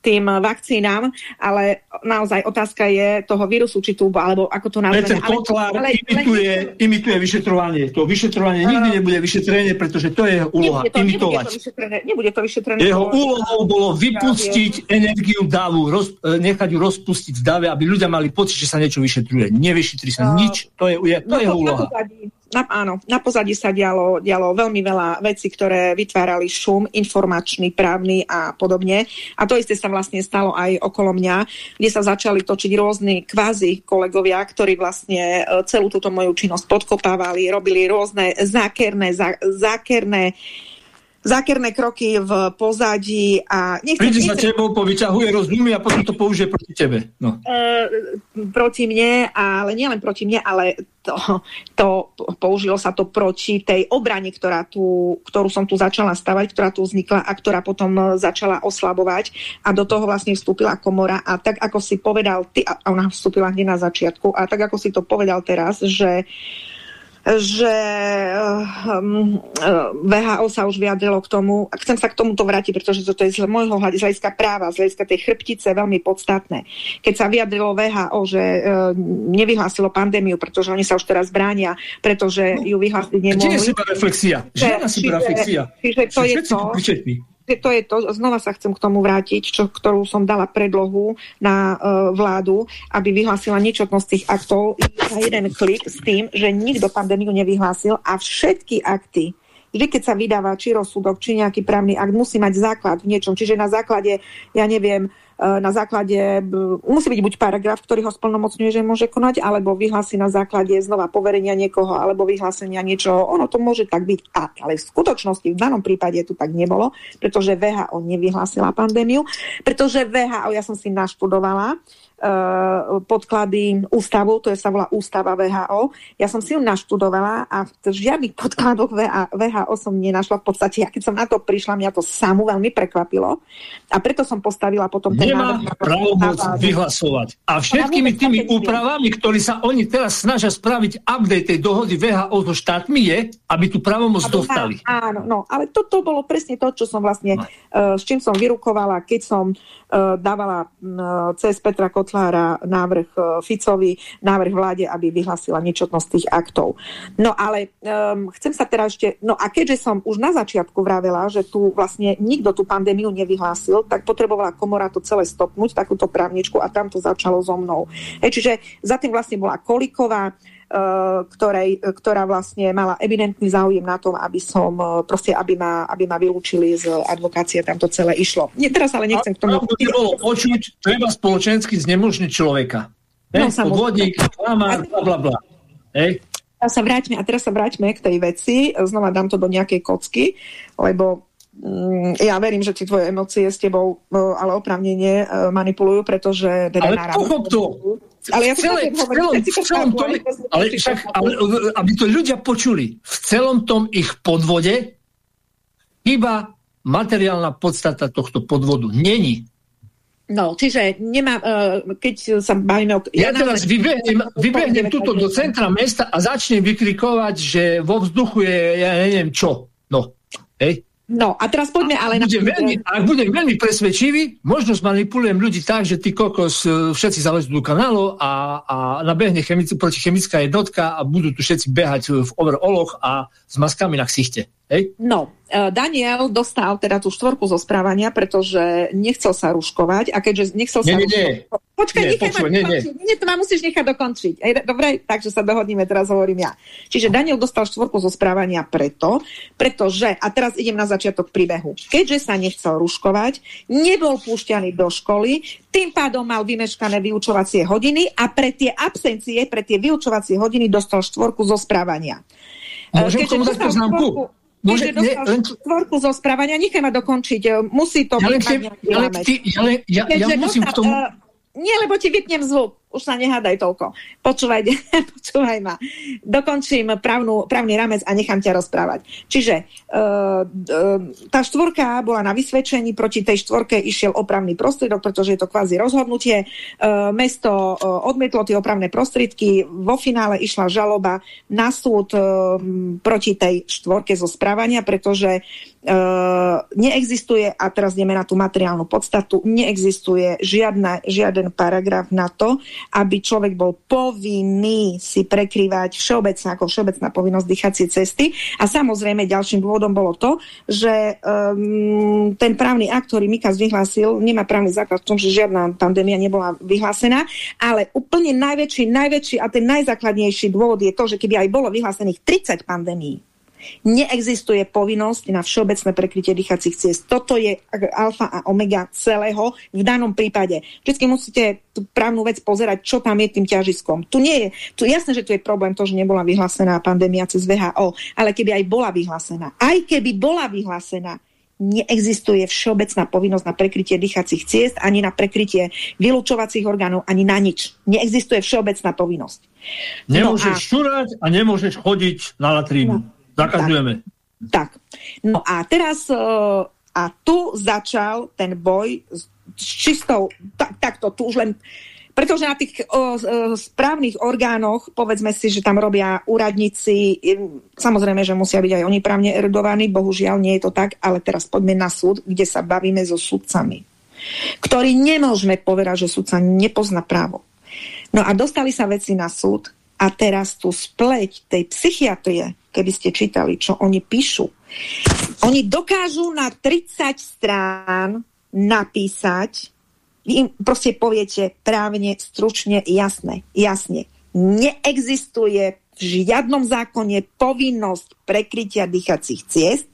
tým vakcínám, ale naozaj otázka je toho vírusu, či tu, alebo ako to nazveme. Peter Kotlár ale, imituje, ale... imituje vyšetrovanie. To vyšetrovanie nikdy nebude vyšetrenie, pretože to je úloha, nebude to, imitovať. Nebude to vyšetrené. Nebude to vyšetrené Jeho úlohou bolo vypustiť energiu davu, roz, e, nechať ju rozpustiť v dave, aby ľudia mali pocit, že sa niečo vyšetruje. Nevyšetrí sa no, nič, to je, to no, je úloha. To, na, áno, na pozadí sa dialo, dialo veľmi veľa vecí, ktoré vytvárali šum informačný, právny a podobne. A to isté sa vlastne stalo aj okolo mňa, kde sa začali točiť rôzni kvázi kolegovia, ktorí vlastne e, celú túto moju činnosť podkopávali, robili rôzne zákerné, zá, zákerné zákerné kroky v pozadí a... Nechcem, Príde nechcem... sa tebou, povyťahuje, rozumie a potom to použije proti tebe. No. E, proti mne, ale nielen proti mne, ale to, to, použilo sa to proti tej obrane, ktorá tu, ktorú som tu začala stavať, ktorá tu vznikla a ktorá potom začala oslabovať a do toho vlastne vstúpila komora a tak ako si povedal ty, a ona vstúpila hneď na začiatku a tak ako si to povedal teraz, že uh, že um, VHO sa už vyjadrilo k tomu, a chcem sa k tomuto vrátiť, pretože toto je z môjho hľadiska práva, z hľadiska tej chrbtice veľmi podstatné. Keď sa vyjadrilo VHO, že uh, nevyhlásilo pandémiu, pretože oni sa už teraz bránia, pretože ju vyhlásiť nemohli. Kde je seba reflexia? Žiadna seba reflexia. Čiže to je to, to je to, znova sa chcem k tomu vrátiť, čo, ktorú som dala predlohu na uh, vládu, aby vyhlásila niečotnosť tých aktov. Za jeden klik s tým, že nikto pandémiu nevyhlásil a všetky akty. Vždy, keď sa vydáva či rozsudok, či nejaký právny akt, musí mať základ v niečom. Čiže na základe, ja neviem, E, na základe, musí byť buď paragraf, ktorý ho splnomocňuje, že môže konať, alebo vyhlási na základe znova poverenia niekoho, alebo vyhlásenia niečoho. Ono to môže tak byť, ale v skutočnosti v danom prípade to tak nebolo, pretože VHO nevyhlásila pandémiu, pretože VHO, ja som si naštudovala, Eh, podklady ústavu, to je sa volá Ústava VHO. Ja som si ju naštudovala a v žiadnych podkladoch VHO som nenašla. V podstate, ja keď som na to prišla, mňa to samu veľmi prekvapilo. A preto som postavila potom ten Nemá právomoc vyhlasovať. A všetkými tými úpravami, ktorí sa oni teraz snažia spraviť update tej dohody VHO so štátmi je, aby tú právomoc dostali. Áno, no, ale toto bolo presne to, čo som vlastne, no. uh, s čím som vyrukovala, keď som uh, dávala uh, cez Petra Kotla Kotlára, návrh e, Ficovi, návrh vláde, aby vyhlasila niečotnosť tých aktov. No ale um, chcem sa teraz ešte, no a keďže som už na začiatku vravela, že tu vlastne nikto tú pandémiu nevyhlásil, tak potrebovala komora to celé stopnúť, takúto právničku a tam to začalo so mnou. E, čiže za tým vlastne bola Koliková, ktorej, ktorá vlastne mala evidentný záujem na tom, aby som eh, proste, aby ma, aby ma vylúčili z advokácie, tam to celé išlo. Nie, teraz ale nechcem k tomu... A bolo počuť, treba spoločensky znemožniť človeka. No, Podvodník, klamár, bla, bla, bla. Hej? A sa vráťme, a teraz sa vráťme k tej veci, znova dám to do nejakej kocky, lebo ja verím, že tie tvoje emócie s tebou, eh, ale opravnenie manipulujú, pretože... Ale pochop to, ale ja celé, v celom, v celom tom, ale, však, ale, aby to ľudia počuli, v celom tom ich podvode iba materiálna podstata tohto podvodu není. No, čiže nemá, uh, keď sa bavíme ja teraz vybehnem, vybehnem tuto do centra mesta a začnem vykrikovať, že vo vzduchu je, ja neviem čo. No, hej. No a teraz poďme ale... Na... veľmi, ak budem veľmi presvedčivý, možno zmanipulujem ľudí tak, že ty kokos e, všetci zalezú do kanálu a, a nabehne chemici, protichemická jednotka a budú tu všetci behať v overoloch a s maskami na ksichte. Hej? No, Daniel dostal teda tú štvorku zo správania, pretože nechcel sa ruškovať a keďže nechcel sa nie, nie. Počkaj, nie, nechaj ma nie, dokončiť. Nie. nie, to ma musíš nechať dokončiť. Ej, dobre, takže sa dohodníme, teraz hovorím ja. Čiže Daniel dostal štvorku zo správania preto, pretože, a teraz idem na začiatok príbehu, keďže sa nechcel ruškovať, nebol púšťaný do školy, tým pádom mal vymeškané vyučovacie hodiny a pre tie absencie, pre tie vyučovacie hodiny dostal štvorku zo správania. Môžem k tomu dať poznámku? Môže, ne, len... tvorku zo správania, nechaj ma dokončiť, musí to ja byť ja, ja, ja, ja, ja musím k tomu... Uh, nie, lebo ti vypnem zvuk. Už sa nehádaj toľko. Počúvaj, [LAUGHS] počúvaj ma. Dokončím právnu, právny ramec a nechám ťa rozprávať. Čiže uh, uh, tá štvorka bola na vysvedčení, proti tej štvorke išiel opravný prostriedok, pretože je to kvázi rozhodnutie. Uh, mesto uh, odmietlo tie opravné prostriedky. Vo finále išla žaloba na súd uh, proti tej štvorke zo správania, pretože Uh, neexistuje, a teraz ideme na tú materiálnu podstatu, neexistuje žiadna, žiaden paragraf na to, aby človek bol povinný si prekrývať všeobecná, ako všeobecná povinnosť dýchacie cesty. A samozrejme ďalším dôvodom bolo to, že um, ten právny akt, ktorý Mikas vyhlásil, nemá právny základ v tom, že žiadna pandémia nebola vyhlásená, ale úplne najväčší, najväčší a ten najzákladnejší dôvod je to, že keby aj bolo vyhlásených 30 pandémií, Neexistuje povinnosť na všeobecné prekrytie dýchacích ciest. Toto je alfa a omega celého v danom prípade. Vždycky musíte tú právnu vec pozerať, čo tam je tým ťažiskom. Tu nie je, tu jasné, že tu je problém to, že nebola vyhlásená pandémia cez VHO, ale keby aj bola vyhlásená, aj keby bola vyhlásená, neexistuje všeobecná povinnosť na prekrytie dýchacích ciest, ani na prekrytie vylúčovacích orgánov, ani na nič. Neexistuje všeobecná povinnosť. Nemôžeš no a... šurať a nemôžeš chodiť na latrínu. No. Zakazujeme. Tak. tak. No a teraz uh, a tu začal ten boj s, čistou, tak, takto, tu už len pretože na tých o, o, správnych orgánoch, povedzme si, že tam robia úradníci, samozrejme, že musia byť aj oni právne erudovaní, bohužiaľ nie je to tak, ale teraz poďme na súd, kde sa bavíme so sudcami, ktorí nemôžeme povedať, že sudca nepozná právo. No a dostali sa veci na súd a teraz tu spleť tej psychiatrie keby ste čítali, čo oni píšu. Oni dokážu na 30 strán napísať, vy im proste poviete právne, stručne, jasne, jasne. Neexistuje v žiadnom zákone povinnosť prekrytia dýchacích ciest,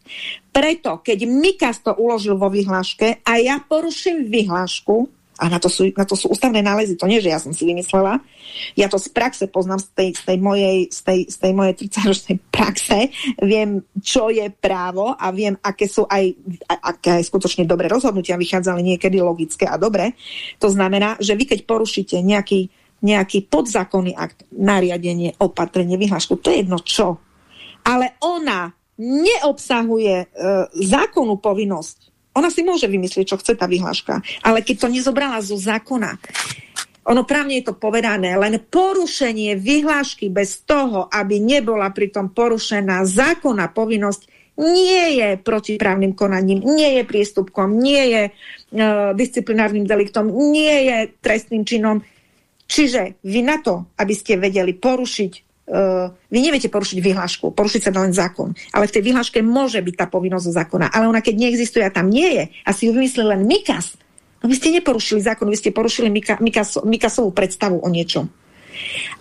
preto keď Mikas to uložil vo vyhláške a ja poruším vyhlášku, a na to, sú, na to sú ústavné nálezy, to nie, že ja som si vymyslela. Ja to z praxe poznám, z tej, z tej mojej, z tej, z tej mojej 30-ročnej praxe. Viem, čo je právo a viem, aké sú aj, aké aj skutočne dobré rozhodnutia vychádzali niekedy logické a dobre. To znamená, že vy keď porušíte nejaký, nejaký podzákonný akt, nariadenie, opatrenie, vyhlášku, to je jedno čo. Ale ona neobsahuje e, zákonnú povinnosť ona si môže vymyslieť, čo chce tá vyhláška, ale keď to nezobrala zo zákona, ono právne je to povedané, len porušenie vyhlášky bez toho, aby nebola pritom porušená zákonná povinnosť, nie je protiprávnym konaním, nie je priestupkom, nie je e, disciplinárnym deliktom, nie je trestným činom. Čiže vy na to, aby ste vedeli porušiť Uh, vy neviete porušiť vyhlášku, porušiť sa len zákon, ale v tej vyhláške môže byť tá povinnosť zákona, ale ona keď neexistuje a tam nie je a si ju vymyslí len Mikas, no vy ste neporušili zákon, vy ste porušili Mika, Mikas, Mikasovú predstavu o niečom.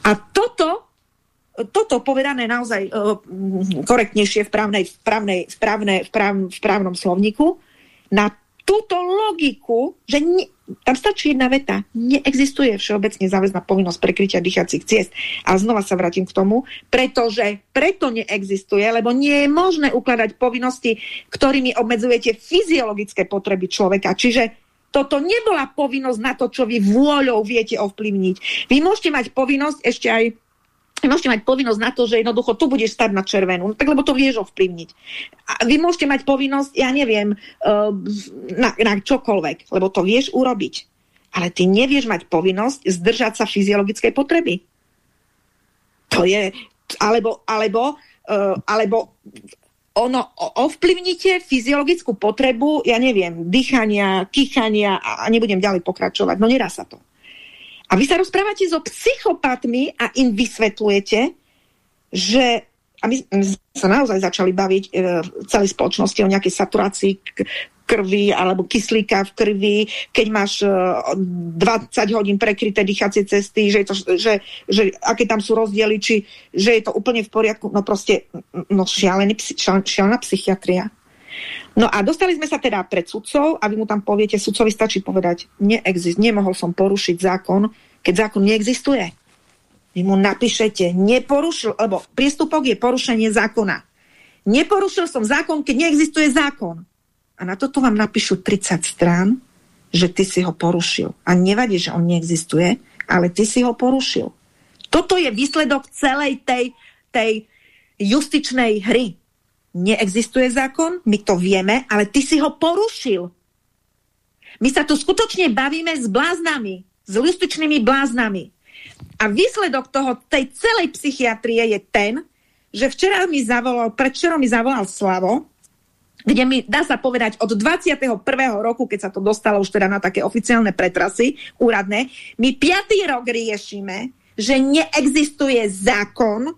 A toto, toto povedané naozaj uh, korektnejšie v, právnej, v, právnej, v, právnej, v, práv, v právnom slovníku, na túto logiku, že ne, tam stačí jedna veta. Neexistuje všeobecne záväzná povinnosť prekrytia dýchacích ciest. A znova sa vrátim k tomu, pretože preto neexistuje, lebo nie je možné ukladať povinnosti, ktorými obmedzujete fyziologické potreby človeka. Čiže toto nebola povinnosť na to, čo vy vôľou viete ovplyvniť. Vy môžete mať povinnosť ešte aj môžete mať povinnosť na to, že jednoducho tu budeš stať na červenú, no tak lebo to vieš ovplyvniť. A vy môžete mať povinnosť, ja neviem, uh, na, na čokoľvek, lebo to vieš urobiť. Ale ty nevieš mať povinnosť zdržať sa fyziologickej potreby. To je, alebo, alebo, uh, alebo ono, ovplyvnite fyziologickú potrebu, ja neviem, dýchania, kýchania a, nebudem ďalej pokračovať. No nedá sa to. A vy sa rozprávate so psychopatmi a im vysvetľujete, že a my, sa naozaj začali baviť e, celej spoločnosti o nejakej saturácii krvi alebo kyslíka v krvi, keď máš 20 e, hodín prekryté dýchacie cesty, že, je to, že, že aké tam sú rozdiely, či že je to úplne v poriadku. No proste, no šialený, šialená psychiatria. No a dostali sme sa teda pred sudcov a vy mu tam poviete, sudcovi stačí povedať, neexist, nemohol som porušiť zákon, keď zákon neexistuje. Vy mu napíšete, neporušil, lebo prístupok je porušenie zákona. Neporušil som zákon, keď neexistuje zákon. A na toto vám napíšu 30 strán, že ty si ho porušil. A nevadí, že on neexistuje, ale ty si ho porušil. Toto je výsledok celej tej, tej justičnej hry. Neexistuje zákon, my to vieme, ale ty si ho porušil. My sa tu skutočne bavíme s bláznami, s justičnými bláznami. A výsledok toho, tej celej psychiatrie je ten, že včera mi zavolal, predvčerom mi zavolal Slavo, kde mi, dá sa povedať, od 21. roku, keď sa to dostalo už teda na také oficiálne pretrasy úradné, my piatý rok riešime, že neexistuje zákon,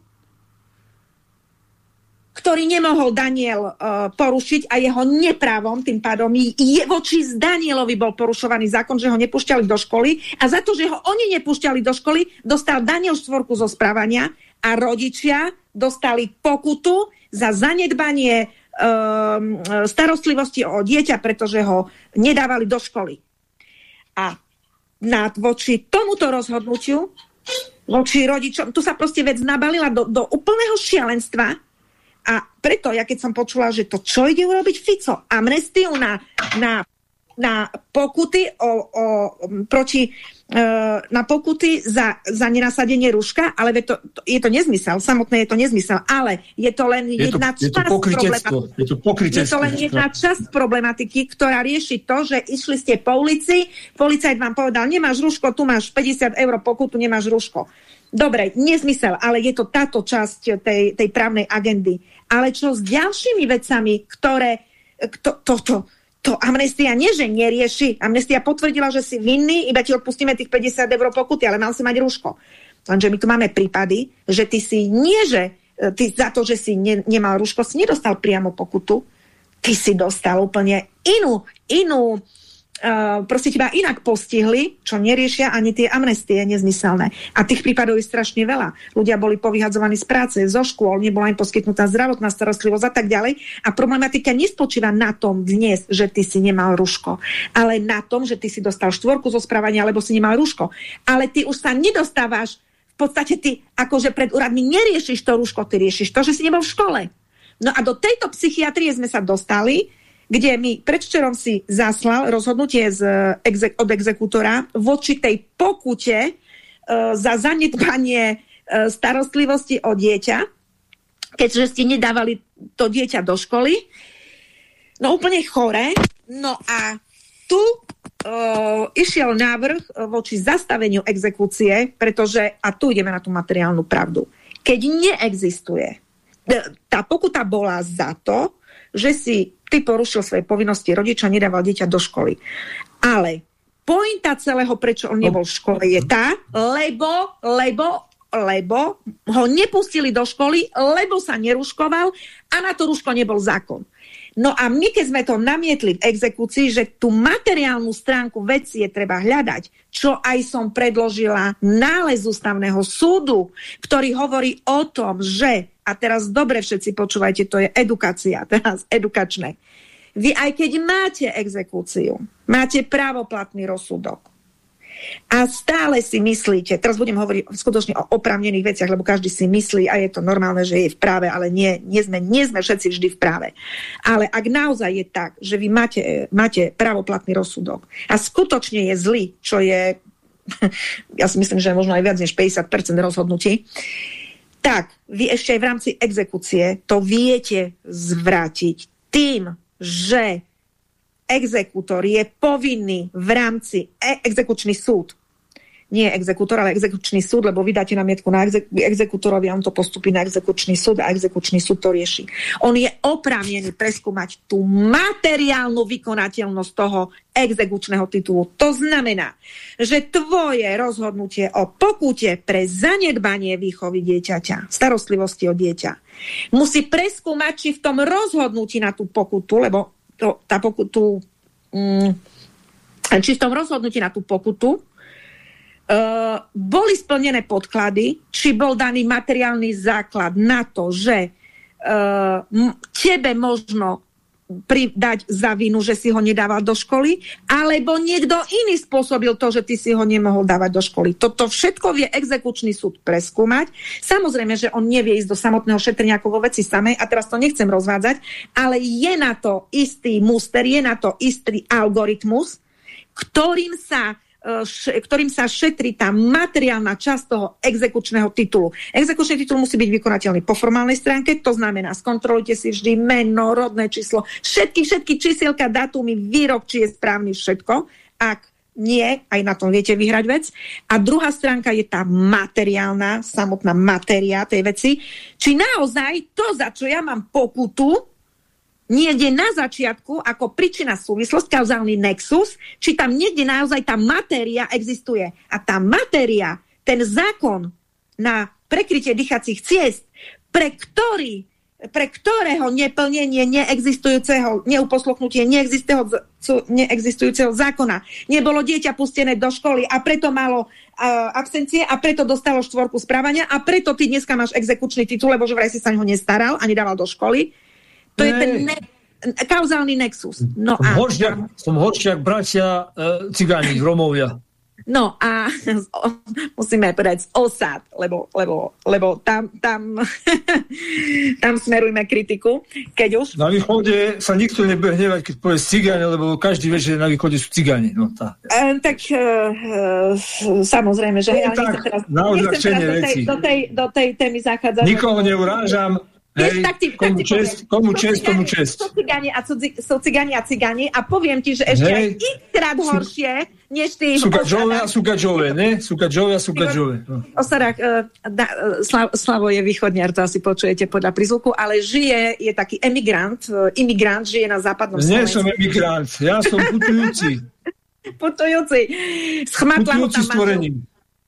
ktorý nemohol Daniel uh, porušiť a jeho neprávom, tým pádom je voči Danielovi bol porušovaný zákon, že ho nepúšťali do školy a za to, že ho oni nepúšťali do školy, dostal Daniel štvorku zo správania a rodičia dostali pokutu za zanedbanie um, starostlivosti o dieťa, pretože ho nedávali do školy. A nad, voči tomuto rozhodnutiu, voči rodičom, tu sa proste vec nabalila do, do úplného šialenstva, a preto, ja keď som počula, že to čo ide urobiť Fico, amnestiu na, na, na pokuty o, o, proti e, na pokuty za, za nenasadenie rúška, ale to, to, je to nezmysel, samotné je to nezmysel, ale je to len je jedna to, časť problematiky. Je to, je to len jedna časť problematiky, ktorá rieši to, že išli ste po ulici, policajt vám povedal, nemáš rúško, tu máš 50 eur pokutu, nemáš rúško. Dobre, nezmysel, ale je to táto časť tej, tej právnej agendy. Ale čo s ďalšími vecami, ktoré to, to, to, to amnestia nie, že nerieši. Amnestia potvrdila, že si vinný, iba ti odpustíme tých 50 eur pokuty, ale mal si mať rúško. Lenže my tu máme prípady, že ty si nie, že e, ty za to, že si ne, nemal rúško, si nedostal priamo pokutu, ty si dostal úplne inú, inú proste teba inak postihli, čo neriešia ani tie amnestie nezmyselné. A tých prípadov je strašne veľa. Ľudia boli povyhadzovaní z práce, zo škôl, nebola im poskytnutá zdravotná starostlivosť a tak ďalej. A problematika nespočíva na tom dnes, že ty si nemal ruško, ale na tom, že ty si dostal štvorku zo správania, alebo si nemal ruško. Ale ty už sa nedostávaš, v podstate ty akože pred úradmi neriešiš to ruško, ty riešiš to, že si nebol v škole. No a do tejto psychiatrie sme sa dostali, kde mi predvčerom si zaslal rozhodnutie z, od exekútora voči tej pokute e, za zanedbanie e, starostlivosti o dieťa, keďže ste nedávali to dieťa do školy. No úplne chore. No a tu e, išiel návrh voči zastaveniu exekúcie, pretože, a tu ideme na tú materiálnu pravdu, keď neexistuje, e, tá pokuta bola za to, že si ty porušil svoje povinnosti rodiča, nedával dieťa do školy. Ale pointa celého, prečo on nebol v škole, je tá, lebo, lebo, lebo ho nepustili do školy, lebo sa neruškoval a na to ruško nebol zákon. No a my, keď sme to namietli v exekúcii, že tú materiálnu stránku veci je treba hľadať, čo aj som predložila nález ústavného súdu, ktorý hovorí o tom, že, a teraz dobre všetci počúvajte, to je edukácia, teraz edukačné. Vy aj keď máte exekúciu, máte právoplatný rozsudok, a stále si myslíte, teraz budem hovoriť skutočne o opravnených veciach, lebo každý si myslí a je to normálne, že je v práve, ale nie, nie, sme, nie sme všetci vždy v práve. Ale ak naozaj je tak, že vy máte, máte pravoplatný rozsudok a skutočne je zlý, čo je, [LAUGHS] ja si myslím, že možno aj viac než 50% rozhodnutí, tak vy ešte aj v rámci exekúcie to viete zvrátiť tým, že exekútor je povinný v rámci, e exekučný súd, nie exekútor, ale exekučný súd, lebo vydáte námietku na exek exekútorovi a on to postupí na exekučný súd a exekučný súd to rieši. On je oprávnený preskúmať tú materiálnu vykonateľnosť toho exekučného titulu. To znamená, že tvoje rozhodnutie o pokute pre zanedbanie výchovy dieťaťa, starostlivosti o dieťa, musí preskúmať, či v tom rozhodnutí na tú pokutu, lebo to, tá pokutu, mm, či v tom rozhodnutí na tú pokutu Uh, boli splnené podklady, či bol daný materiálny základ na to, že uh, tebe možno pridať za vinu, že si ho nedával do školy, alebo niekto iný spôsobil to, že ty si ho nemohol dávať do školy. Toto všetko vie exekučný súd preskúmať. Samozrejme, že on nevie ísť do samotného šetrenia ako vo veci samej, a teraz to nechcem rozvádzať, ale je na to istý muster, je na to istý algoritmus, ktorým sa ktorým sa šetrí tá materiálna časť toho exekučného titulu. Exekučný titul musí byť vykonateľný po formálnej stránke, to znamená, skontrolujte si vždy meno, rodné číslo, všetky, všetky čísielka, datumy, výrok, či je správny všetko. Ak nie, aj na tom viete vyhrať vec. A druhá stránka je tá materiálna, samotná matéria tej veci. Či naozaj to, za čo ja mám pokutu, niekde na začiatku ako príčina súvislosť, kauzálny nexus, či tam niekde naozaj tá matéria existuje. A tá matéria, ten zákon na prekrytie dýchacích ciest, pre ktorý pre ktorého neplnenie neexistujúceho, neuposluchnutie neexistujúceho, zákona nebolo dieťa pustené do školy a preto malo uh, absencie a preto dostalo štvorku správania a preto ty dneska máš exekučný titul, lebo že vraj si sa ho nestaral a nedával do školy to je ten ne kauzálny nexus. No som, a, horšia, som horšia bratia e, cigáni, Romovia. No a musíme povedať z osad, lebo, lebo, lebo tam, tam, [LAUGHS] tam smerujme kritiku, keď už... Na východe sa nikto nebude hnevať, keď povie cigáni, lebo každý vie, že na východe sú cigáni. No, tá. E, tak e, e, samozrejme, že ja nechcem teraz, nechcem teraz do, tej, do, tej, do tej témy zachádzať. Nikoho neurážam, Hej, tak ti, komu, tak čest, poviem, komu čest, komu čest. Sú cigáni a, cudzi, sú cigáni a cigáni a poviem ti, že ešte Hej. aj krát horšie, než ty... Sú gačové a sú gačové, ne? Sú gačové a sú gačové. No. Osadák, uh, uh, Slav, Slavo je východniar, to asi počujete podľa prizvuku, ale žije, je taký emigrant, uh, imigrant, žije na západnom Nie Slovensku. som emigrant, ja som putujúci. [LAUGHS] putujúci. Schmatla putujúci stvorením.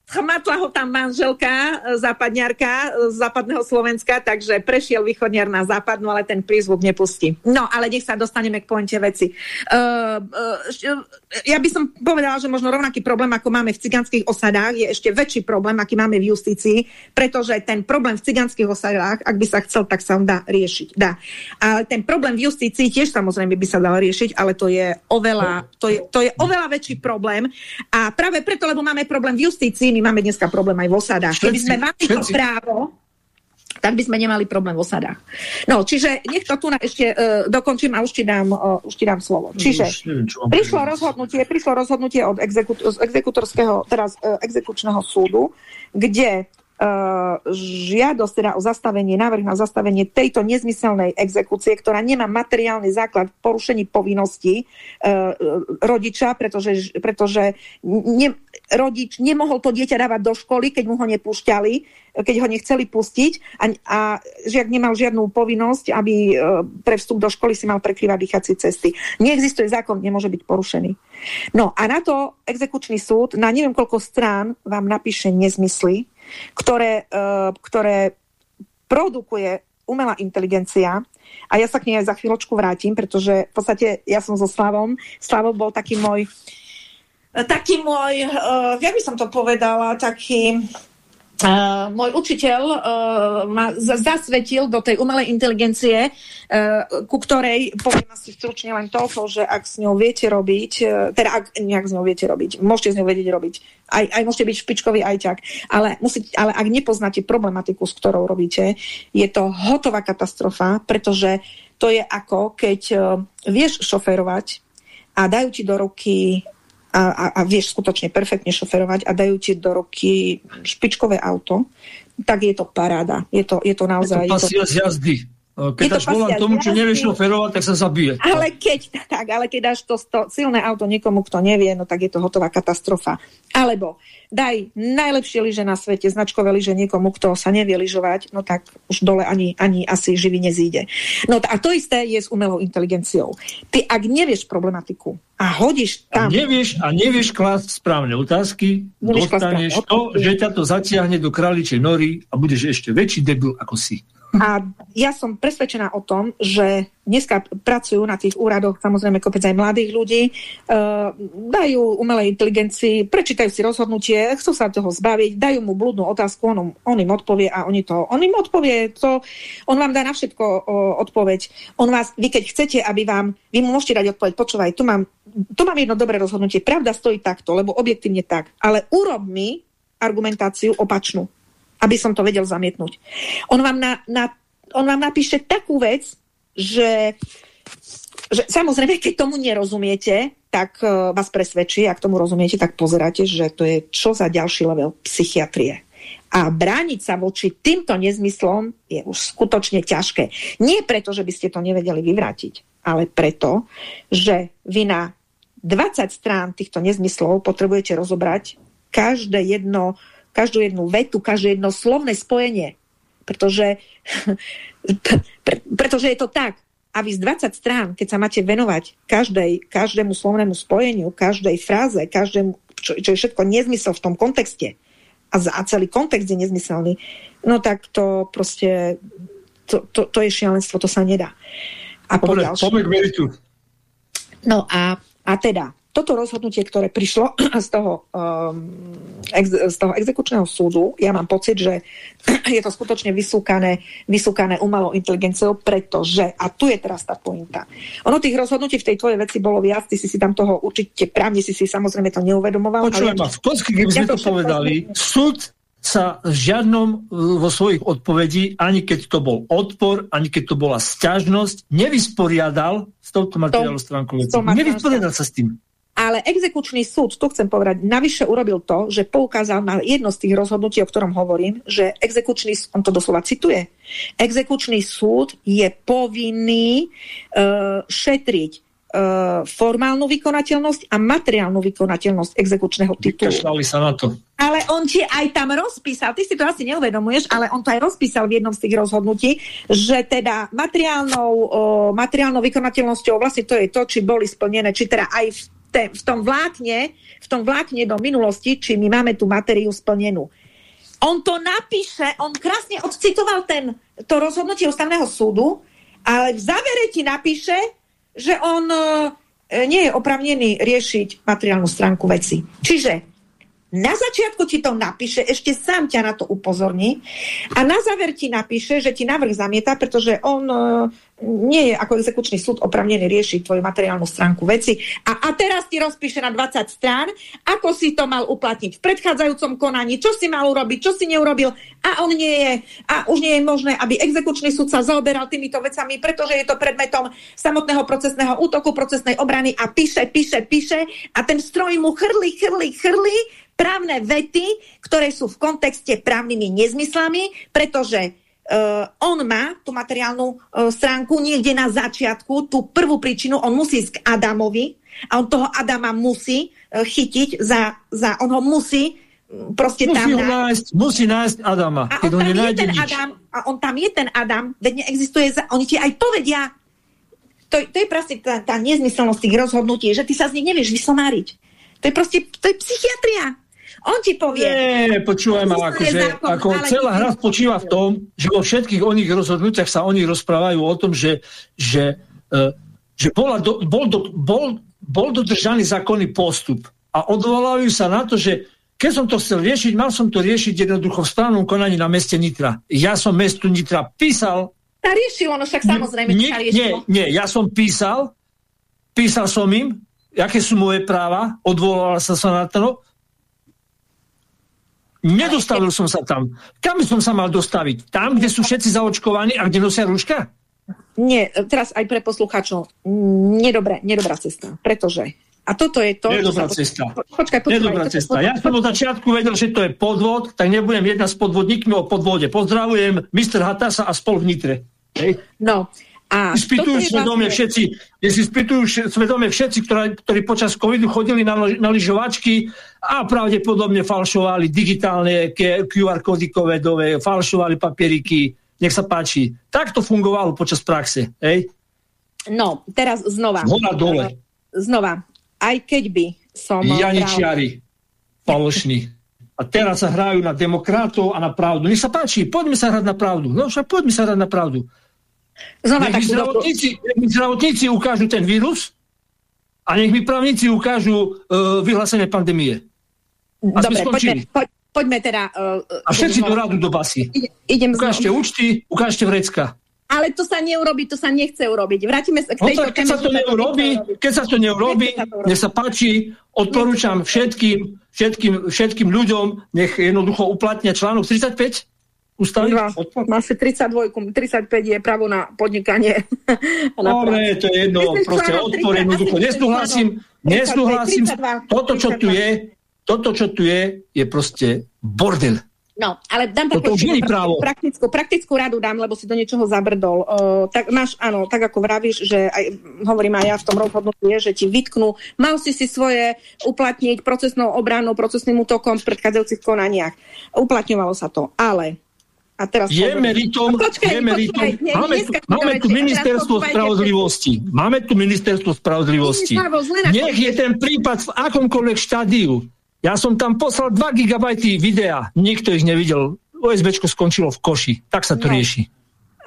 Chmatla ho tam manželka, e, západňarka e, z západného Slovenska, takže prešiel východniar na západnú, ale ten prízvuk nepustí. No, ale nech sa dostaneme k pointe veci. Uh, uh, ja by som povedala, že možno rovnaký problém, ako máme v cigánskych osadách, je ešte väčší problém, aký máme v justícii, pretože ten problém v cigánskych osadách, ak by sa chcel, tak sa dá riešiť. Dá. Ale ten problém v justícii tiež samozrejme by sa dal riešiť, ale to je oveľa, to je, to je oveľa väčší problém. A práve preto, lebo máme problém v justícii, my máme dneska problém aj v osadách. Keby sme mali to právo, tak by sme nemali problém v osadách. No, čiže nech to tu na ešte uh, dokončím a už ti dám, uh, už ti dám slovo. Čiže prišlo rozhodnutie, prišlo rozhodnutie od exekut, z exekutorského, teraz uh, exekučného súdu, kde žiadosť teda o zastavenie, návrh na zastavenie tejto nezmyselnej exekúcie, ktorá nemá materiálny základ v porušení povinností uh, rodiča, pretože, pretože ne, rodič nemohol to dieťa dávať do školy, keď mu ho nepúšťali, keď ho nechceli pustiť a, a žiak nemal žiadnu povinnosť, aby uh, pre vstup do školy si mal prekrývať dýchacie cesty. Neexistuje zákon, nemôže byť porušený. No a na to exekučný súd na neviem koľko strán vám napíše nezmysly, ktoré, uh, ktoré produkuje umelá inteligencia. A ja sa k nej aj za chvíľočku vrátim, pretože v podstate ja som so Slavom. Slavo bol taký môj taký môj, uh, jak by som to povedala, taký Uh, môj učiteľ uh, ma zasvetil do tej umelej inteligencie, uh, ku ktorej poviem asi stručne len toľko, že ak s ňou viete robiť, uh, teda ak nejak s ňou viete robiť, môžete s ňou vedieť robiť, aj, aj môžete byť špičkový ajťak, ale, musí, ale ak nepoznáte problematiku, s ktorou robíte, je to hotová katastrofa, pretože to je ako, keď uh, vieš šoferovať a dajú ti do ruky a, a, a vieš skutočne perfektne šoferovať a dajú ti do roky špičkové auto, tak je to paráda. Je to, je to naozaj... Je to pasia z jazdy. Keď dáš volám tomu, čo nevieš šoferovať, tak sa zabije. Ale keď, tak, ale keď dáš to, to silné auto niekomu, kto nevie, no tak je to hotová katastrofa. Alebo daj najlepšie lyže na svete, značkové lyže niekomu, kto sa nevie lyžovať, no tak už dole ani, ani asi živý nezíde. No a to isté je s umelou inteligenciou. Ty, ak nevieš problematiku a hodíš tam... A nevieš, a nevieš klásť správne otázky, nevieš dostaneš to, že ťa to zatiahne do králičej nory a budeš ešte väčší debil ako si. A ja som presvedčená o tom, že dneska pracujú na tých úradoch samozrejme kopec aj mladých ľudí, uh, dajú umelej inteligencii, prečítajú si rozhodnutie, chcú sa toho zbaviť, dajú mu blúdnu otázku, on, on im odpovie a oni to, on im odpovie to, on vám dá na všetko uh, odpoveď. On vás, vy keď chcete, aby vám, vy mu môžete dať odpoveď, počúvaj, tu mám, tu mám jedno dobré rozhodnutie, pravda stojí takto, lebo objektívne tak, ale urob mi argumentáciu opačnú aby som to vedel zamietnúť. On vám, na, na, on vám napíše takú vec, že, že samozrejme, keď tomu nerozumiete, tak uh, vás presvedčí, ak tomu rozumiete, tak pozeráte, že to je čo za ďalší level psychiatrie. A brániť sa voči týmto nezmyslom je už skutočne ťažké. Nie preto, že by ste to nevedeli vyvrátiť, ale preto, že vy na 20 strán týchto nezmyslov potrebujete rozobrať každé jedno každú jednu vetu, každé jedno slovné spojenie. Pretože, [LAUGHS] pre, pretože je to tak. A vy z 20 strán, keď sa máte venovať každej, každému slovnému spojeniu, každej fráze, každému, čo, čo je všetko nezmysel v tom kontexte a, za, a celý kontext je nezmyselný, no tak to proste, to, to, to je šialenstvo, to sa nedá. A po No a, a teda, toto rozhodnutie, ktoré prišlo [CLEARS THROAT] z toho, um, ex, z toho exekučného súdu, ja mám pocit, že [CLEARS THROAT] je to skutočne vysúkané, vysúkané umelou inteligenciou, pretože, a tu je teraz tá pointa, ono tých rozhodnutí v tej tvojej veci bolo viac, ty si si tam toho určite právne si si samozrejme to neuvedomoval. Počujem, ale... v Kocky, keby sme ja to, povedali, súd sa v žiadnom vo svojich odpovedí, ani keď to bol odpor, ani keď to bola sťažnosť, nevysporiadal s touto materiálnou stránkou. Nevysporiadal sa s tým. Ale exekučný súd, tu chcem povedať, navyše urobil to, že poukázal na jedno z tých rozhodnutí, o ktorom hovorím, že exekučný, on to doslova cituje, exekučný súd je povinný uh, šetriť uh, formálnu vykonateľnosť a materiálnu vykonateľnosť exekučného titulu. Vykašľali sa na to. Ale on ti aj tam rozpísal, ty si to asi neuvedomuješ, ale on to aj rozpísal v jednom z tých rozhodnutí, že teda materiálnou, uh, materiálnou vykonateľnosťou vlastne to je to, či boli splnené, či teda aj v te, v tom vlákne, v tom vlákne do minulosti, či my máme tú materiu splnenú. On to napíše, on krásne odcitoval ten, to rozhodnutie ústavného súdu, ale v závere ti napíše, že on e, nie je opravnený riešiť materiálnu stránku veci. Čiže na začiatku ti to napíše, ešte sám ťa na to upozorní a na záver ti napíše, že ti návrh zamieta, pretože on e, nie je ako exekučný súd opravnený riešiť tvoju materiálnu stránku veci. A, a teraz ti rozpíše na 20 strán, ako si to mal uplatniť v predchádzajúcom konaní, čo si mal urobiť, čo si neurobil a on nie je, a už nie je možné, aby exekučný súd sa zaoberal týmito vecami, pretože je to predmetom samotného procesného útoku, procesnej obrany a píše, píše, píše a ten stroj mu chrli, chrli, chrli právne vety, ktoré sú v kontexte právnymi nezmyslami, pretože uh, on má tú materiálnu uh, stránku niekde na začiatku, tú prvú príčinu, on musí ísť k Adamovi a on toho Adama musí uh, chytiť za, za, on ho musí proste musí tam nájsť. Musí nájsť Adama. A on, tam je ten Adam, a on tam je ten Adam, veď neexistuje, za, oni ti aj povedia, to, to je proste tá, tá nezmyselnosť tých rozhodnutí, že ty sa z nich nevieš vysomáriť. To je proste, to je psychiatria. On ti povie. Nie, počúvaj ma, akože, zákon, ako celá hra spočíva v tom, že vo všetkých oných rozhodnutiach sa oni rozprávajú o tom, že, že, uh, že bola do, bol, do, bol, bol dodržaný zákonný postup. A odvolávajú sa na to, že keď som to chcel riešiť, mal som to riešiť jednoducho v správnom konaní na meste Nitra. Ja som mestu Nitra písal. Tá riešilo, no však samozrejme, nie, nie, nie, ja som písal, písal som im, aké sú moje práva, odvolala sa sa na to, Nedostavil som sa tam. Kam som sa mal dostaviť? Tam, kde sú všetci zaočkovaní a kde nosia rúška? Nie, teraz aj pre poslucháčov. Nedobré, nedobrá cesta. Pretože a toto je to... Nedobrá sa... cesta. Počkaj, počkaj, Nedobrá cesta. Ja som od začiatku vedel, že to je podvod, tak nebudem jedna s podvodníkmi o podvode. Pozdravujem Mr. Hatasa a spol v Nitre. Hej? No, a spýtujú svedomie vlastne... všetci, si spýtujú svedomie všetci, ktorí, ktorí počas covidu chodili na, na lyžovačky a pravdepodobne falšovali digitálne QR kódikové dove, falšovali papieriky. Nech sa páči. Tak to fungovalo počas praxe. Hej? No, teraz znova. Hora dole. Znova. Aj keď by som... Janičiari. Falošní. A teraz sa hrajú na demokratov a na pravdu. Nech sa páči, poďme sa hrať na pravdu. No však poďme sa hrať na pravdu. Znova nech, mi zdravotníci, nech mi zdravotníci ukážu ten vírus a nech mi právnici ukážu uh, vyhlásenie pandémie. A Dobre, poďme, poď, poďme teda... Uh, a všetci do radu do basy. idem ukážte znovu. účty, ukážte vrecka. Ale to sa neurobi, to sa nechce urobiť. Vrátime sa k no tejto no, keď sa to neurobi, keď sa to neurobi, nech sa páči, odporúčam všetkým, všetkým, všetkým ľuďom, nech jednoducho uplatnia článok 35 ústavy? Máš 32, 35 je právo na podnikanie. [LAUGHS] no, ne, to je jedno, proste odpor jednoducho. Nesúhlasím, nesúhlasím. Toto, čo tu je, toto, čo tu je, je proste bordel. No, ale dám takú praktickú, praktickú radu dám, lebo si do niečoho zabrdol. Uh, tak máš, áno, tak ako vravíš, že aj, hovorím aj ja v tom rozhodnutí, že ti vytknú, mal si si svoje uplatniť procesnou obranou, procesným útokom v predchádzajúcich konaniach. Uplatňovalo sa to, ale a teraz je meritom, no, počkaj, je meritom počkaj, máme, tu, máme tu ministerstvo spravodlivosti. Máme tu ministerstvo spravodlivosti. Nech je ten prípad v akomkoľvek štádiu. Ja som tam poslal 2 GB videa. Nikto ich nevidel. OSBčko skončilo v koši. Tak sa to no. rieši.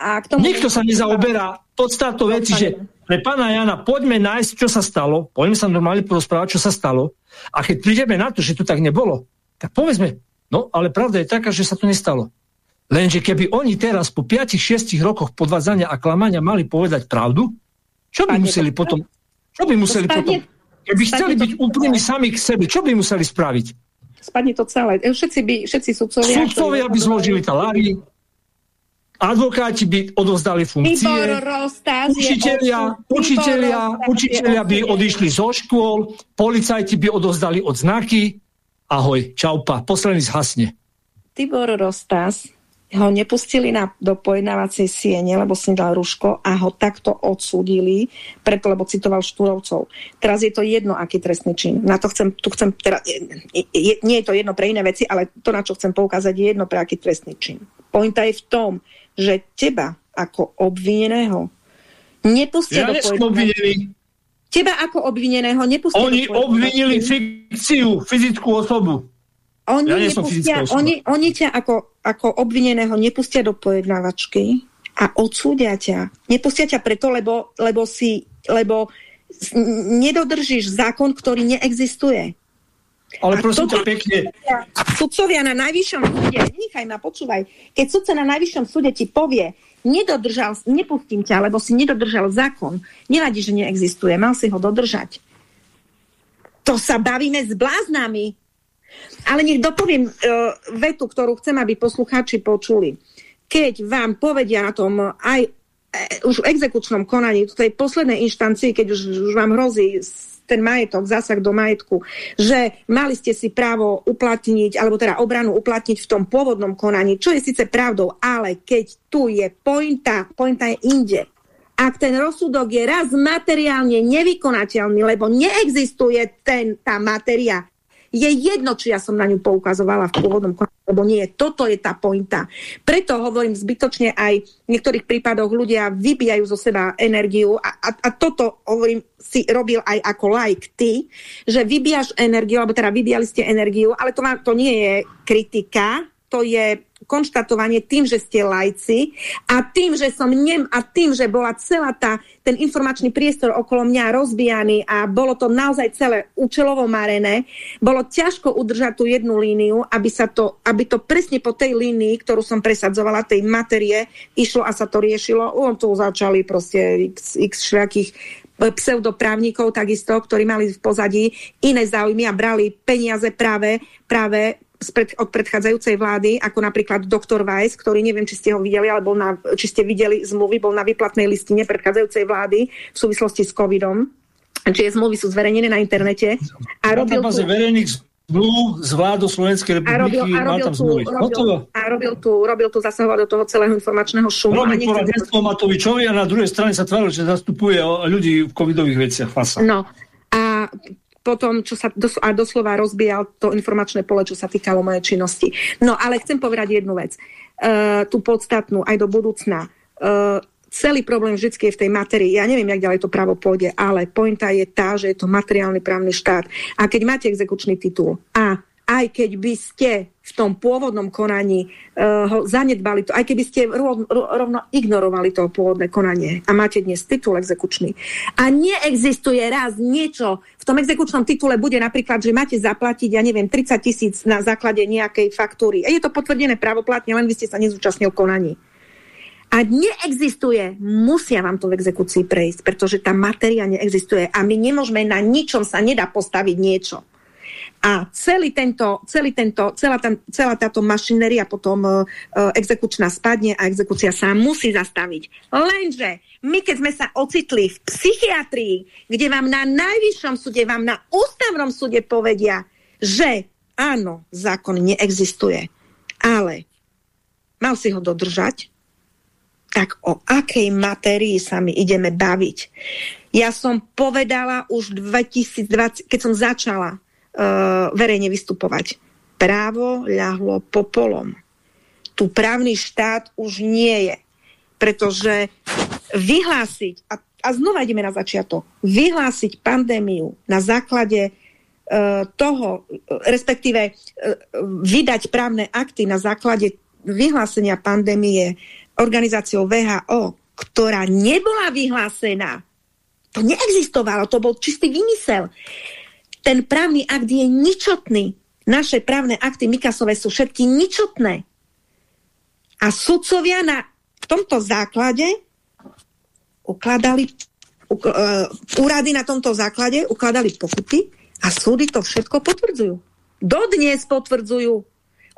A k tomu Nikto sa nezaoberá podstatou veci, že pre pána Jana poďme nájsť, čo sa stalo, poďme sa normálne porozprávať, čo sa stalo. A keď prídeme na to, že to tak nebolo, tak povedzme, no ale pravda je taká, že sa to nestalo. Lenže keby oni teraz po 5-6 rokoch podvádzania a klamania mali povedať pravdu, čo by museli potom... Čo by museli potom... Keby chceli byť úplne sami k sebe, čo by museli spraviť? Spadne to celé. E, všetci, by, všetci sudcovia... Sudcovia by zložili talári, advokáti by odovzdali funkcie, učitelia, učitelia, učitelia by odišli zo škôl, policajti by odovzdali odznaky. Ahoj, čaupa, posledný zhasne. Tibor Rostas ho nepustili na, do pojednávacej siene, lebo si dal ruško a ho takto odsúdili, preto lebo citoval Štúrovcov. Teraz je to jedno, aký trestný čin. Na to chcem, tu chcem, teda, je, je, nie je to jedno pre iné veci, ale to, na čo chcem poukázať, je jedno pre aký trestný čin. Pointa je v tom, že teba ako obvineného nepustia ja do pojednávacej Teba ako obvineného nepustia Oni obvinili fikciu, fyzickú osobu. Oni, ja nepustia, oni, oni ťa ako, ako obvineného nepustia do pojednávačky a odsúdia ťa. Nepustia ťa preto, lebo, lebo, si, lebo nedodržíš zákon, ktorý neexistuje. Ale a prosím ťa pekne. Sudcovia na najvyššom súde, nechaj ma, počúvaj, keď sudca na najvyššom súde ti povie, nedodržal, nepustím ťa, lebo si nedodržal zákon, nevadí, že neexistuje, mal si ho dodržať. To sa bavíme s bláznami. Ale nech dopoviem uh, vetu, ktorú chcem, aby poslucháči počuli. Keď vám povedia na tom aj e, už v exekučnom konaní, v tej poslednej inštancii, keď už, už vám hrozí ten majetok, zásah do majetku, že mali ste si právo uplatniť, alebo teda obranu uplatniť v tom pôvodnom konaní, čo je síce pravdou, ale keď tu je pointa, pointa je inde. Ak ten rozsudok je raz materiálne nevykonateľný, lebo neexistuje ten, tá materia, je jedno, či ja som na ňu poukazovala v pôvodnom konaní, lebo nie. Toto je tá pointa. Preto hovorím zbytočne aj v niektorých prípadoch ľudia vybijajú zo seba energiu a, a, a toto hovorím si robil aj ako like ty, že vybíjaš energiu, alebo teda vybíjali ste energiu, ale to, má, to nie je kritika, to je konštatovanie tým, že ste lajci a tým, že som nem a tým, že bola celá tá, ten informačný priestor okolo mňa rozbijaný a bolo to naozaj celé účelovo marené, bolo ťažko udržať tú jednu líniu, aby, sa to, aby to presne po tej línii, ktorú som presadzovala, tej materie, išlo a sa to riešilo. On tu začali proste x, x všakých pseudoprávnikov takisto, ktorí mali v pozadí iné záujmy a brali peniaze práve, práve spred, od predchádzajúcej vlády, ako napríklad doktor Weiss, ktorý neviem, či ste ho videli, alebo na, či ste videli zmluvy, bol na výplatnej listine predchádzajúcej vlády v súvislosti s covidom. Čiže zmluvy sú zverejnené na internete. A robil tu... verejných zmluvu z vládou Slovenskej republiky, a robil, a robil, tu, robil, a robil tu, robil tu zasahovať do toho celého informačného šumu. Robil poradenstvo Matovičovi a na druhej strane sa tváril, že zastupuje ľudí v covidových veciach. Fasa. No a potom, čo sa dos- a doslova rozbíjal to informačné pole, čo sa týkalo mojej činnosti. No ale chcem povedať jednu vec, uh, tú podstatnú aj do budúcna. Uh, celý problém vždy je v tej materii. Ja neviem, jak ďalej to právo pôjde, ale pointa je tá, že je to materiálny právny štát. A keď máte exekučný titul a aj keď by ste v tom pôvodnom konaní uh, ho zanedbali to, aj keby ste rovno, ignorovali to pôvodné konanie a máte dnes titul exekučný a neexistuje raz niečo, v tom exekučnom titule bude napríklad, že máte zaplatiť, ja neviem, 30 tisíc na základe nejakej faktúry. Je to potvrdené právoplatne, len vy ste sa nezúčastnil konaní a neexistuje, musia vám to v exekúcii prejsť, pretože tá matéria neexistuje a my nemôžeme na ničom sa nedá postaviť niečo. A celý tento, celý tento, celá, tam, celá táto mašinéria potom uh, exekučná spadne a exekúcia sa musí zastaviť. Lenže my, keď sme sa ocitli v psychiatrii, kde vám na najvyššom súde, vám na ústavnom súde povedia, že áno, zákon neexistuje, ale mal si ho dodržať, tak o akej matérii sa my ideme baviť. Ja som povedala už 2020, keď som začala verejne vystupovať, právo ľahlo popolom. Tu právny štát už nie je. Pretože vyhlásiť, a, a znova ideme na začiatok, vyhlásiť pandémiu na základe uh, toho, respektíve uh, vydať právne akty na základe vyhlásenia pandémie organizáciou VHO, ktorá nebola vyhlásená, to neexistovalo, to bol čistý vymysel. Ten právny akt je ničotný. Naše právne akty Mikasové sú všetky ničotné. A sudcovia na tomto základe ukladali uh, úrady na tomto základe ukladali pokuty a súdy to všetko potvrdzujú. Dodnes potvrdzujú.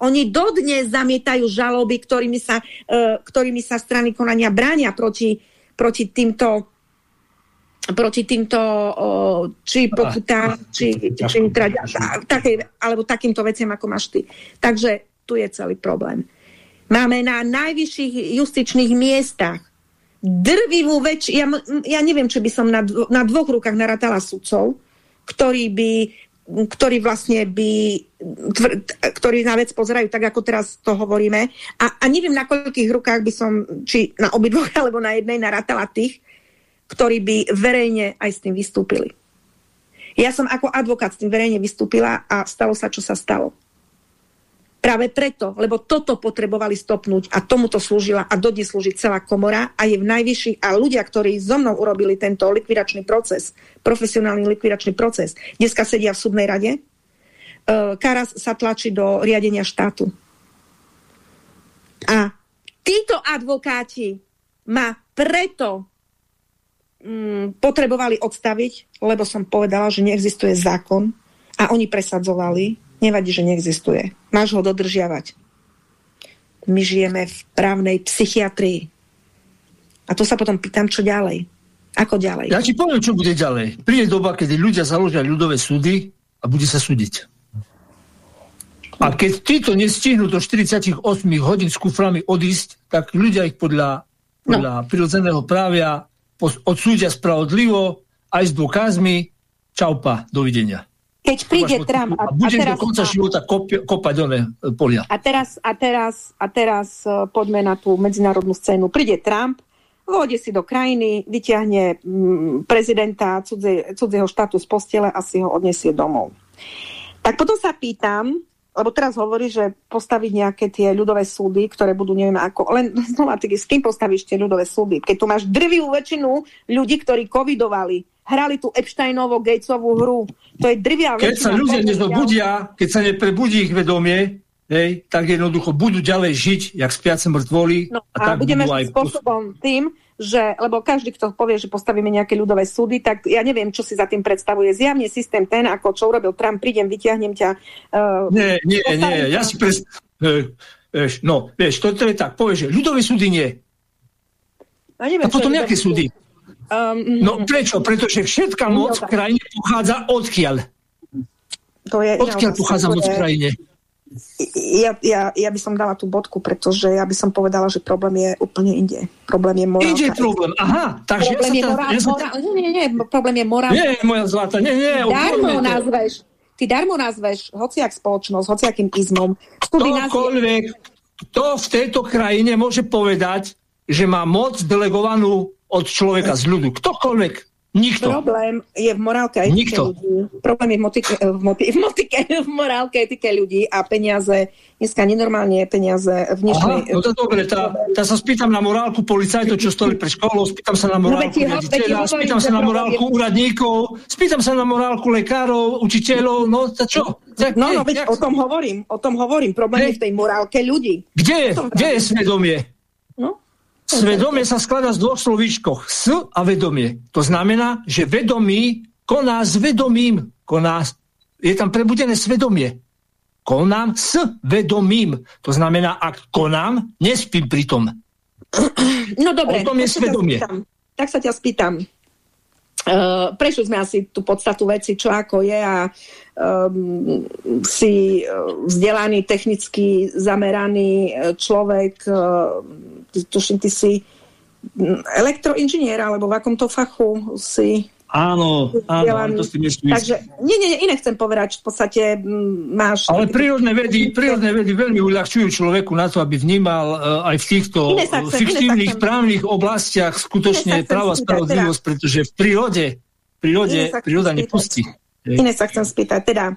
Oni dodnes zamietajú žaloby, ktorými sa, uh, ktorými sa strany konania bránia proti, proti týmto proti týmto či pokutám, či, či teda, také, alebo takýmto veciam, ako máš ty. Takže tu je celý problém. Máme na najvyšších justičných miestach drvivú väčšinu, ja, ja neviem, či by som na, dvo, na dvoch rukách narátala sudcov, ktorí by ktorí vlastne by, ktorí na vec pozerajú tak, ako teraz to hovoríme. A, a neviem, na koľkých rukách by som, či na obidvoch, [LAUGHS] alebo na jednej narátala tých, ktorí by verejne aj s tým vystúpili. Ja som ako advokát s tým verejne vystúpila a stalo sa, čo sa stalo. Práve preto, lebo toto potrebovali stopnúť a tomuto slúžila a dodnes slúži celá komora a je v najvyšší a ľudia, ktorí so mnou urobili tento likvidačný proces, profesionálny likvidačný proces, dneska sedia v súdnej rade, uh, Karas sa tlačí do riadenia štátu. A títo advokáti ma preto mm, potrebovali odstaviť, lebo som povedala, že neexistuje zákon a oni presadzovali, Nevadí, že neexistuje. Máš ho dodržiavať. My žijeme v právnej psychiatrii. A to sa potom pýtam, čo ďalej. Ako ďalej? Ja ti poviem, čo bude ďalej. Príde doba, kedy ľudia založia ľudové súdy a bude sa súdiť. A keď títo nestihnú do 48 hodín s kuframi odísť, tak ľudia ich podľa, podľa no. prirodzeného právia odsúdia spravodlivo, aj s dôkazmi. Čaupa, dovidenia. Keď príde Trump... A, a teraz, do konca života kopať one polia. A teraz, a teraz, a teraz uh, poďme na tú medzinárodnú scénu. Príde Trump, vôjde si do krajiny, vyťahne mm, prezidenta cudzie, cudzieho štátu z postele a si ho odnesie domov. Tak potom sa pýtam, lebo teraz hovorí, že postaviť nejaké tie ľudové súdy, ktoré budú neviem ako, len [LAUGHS] znova, ty, s kým postavíš tie ľudové súdy? Keď tu máš drvivú väčšinu ľudí, ktorí covidovali, hrali tú Epsteinovú Gatesovú hru. To je drvia Keď sa ľudia nezobudia, keď sa neprebudí ich vedomie, hej, tak jednoducho budú ďalej žiť, jak spiace mŕtvoli. No, a, a tak budeme aj spôsobom tým, že, lebo každý, kto povie, že postavíme nejaké ľudové súdy, tak ja neviem, čo si za tým predstavuje. Zjavne systém ten, ako čo urobil Trump, prídem, vyťahnem ťa. Uh, nie, nie, nie, ja si pres... Uh, no, vieš, to, to je tak, povieš, že ľudové súdy nie. No, neviem, a potom nejaké súdy? Um, no prečo? Pretože všetká moc v krajine pochádza odkiaľ? To je Odkiaľ pochádza moc v krajine? Ja, ja, ja by som dala tú bodku, pretože ja by som povedala, že problém je úplne inde. Problém je morálka. Ide problém, aha. Takže problém ja je morál, ja sa morál, nie, nie, nie, problém je morálka. Nie, moja zlata, nie, nie. Darmo nazveš, ty darmo nazveš hociak spoločnosť, hociakým izmom. Ktokoľvek, kto v tejto krajine môže povedať, že má moc delegovanú od človeka z ľudu. Ktokoľvek. Nikto. Problém je v morálke a etike Nikto. ľudí. Problém je v, motike, v, moti, [LAUGHS] v, motike, v morálke etike ľudí a peniaze, dneska nenormálne peniaze v dnešnej... Aha, no to dobre, tá, tá sa spýtam na morálku policajtov, čo stojí pre školou, spýtam sa na No, morálku ti riaditeľa, spýtam sa na morálku úradníkov, spýtam sa na morálku lekárov, učiteľov, no to čo? Tak, No, no, veď o tom hovorím, o tom hovorím. Problém je v tej morálke ľudí. Kde je, kde je svedomie? No, Svedomie sa skladá z dvoch slovíčkoch. S a vedomie. To znamená, že vedomí koná s vedomím. Koná, je tam prebudené svedomie. Konám s vedomím. To znamená, ak konám, nespím pri tom. no dobre, O tom je svedomie. Tak sa ťa spýtam. Uh, prešli sme asi tú podstatu veci, čo ako je a um, si uh, vzdelaný, technicky zameraný uh, človek, uh, tuším, ty si mm, elektroinžinier, alebo v akom fachu si Áno, áno, to si myslím. Takže, nie, nie, iné chcem povedať, že v podstate mm, máš... Ale prírodné vedy, prírodné vedy veľmi uľahčujú človeku na to, aby vnímal uh, aj v týchto sa chcem- fiktívnych právnych oblastiach skutočne práva spravodlivosť, pretože v prírode, prírode príroda nepustí. Iné sa chcem spýtať. Teda,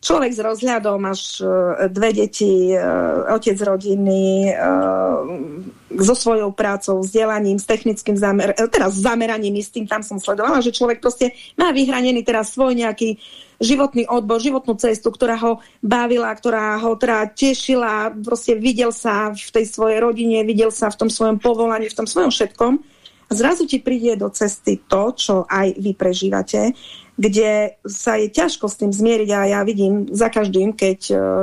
človek s rozhľadom, máš uh, dve deti, uh, otec rodiny, uh, so svojou prácou, vzdelaním, s technickým zamer- teraz zameraním istým, tam som sledovala, že človek proste má vyhranený teraz svoj nejaký životný odbor, životnú cestu, ktorá ho bavila, ktorá ho teda tešila, proste videl sa v tej svojej rodine, videl sa v tom svojom povolaní, v tom svojom všetkom. Zrazu ti príde do cesty to, čo aj vy prežívate, kde sa je ťažko s tým zmieriť a ja vidím za každým, keď, eh,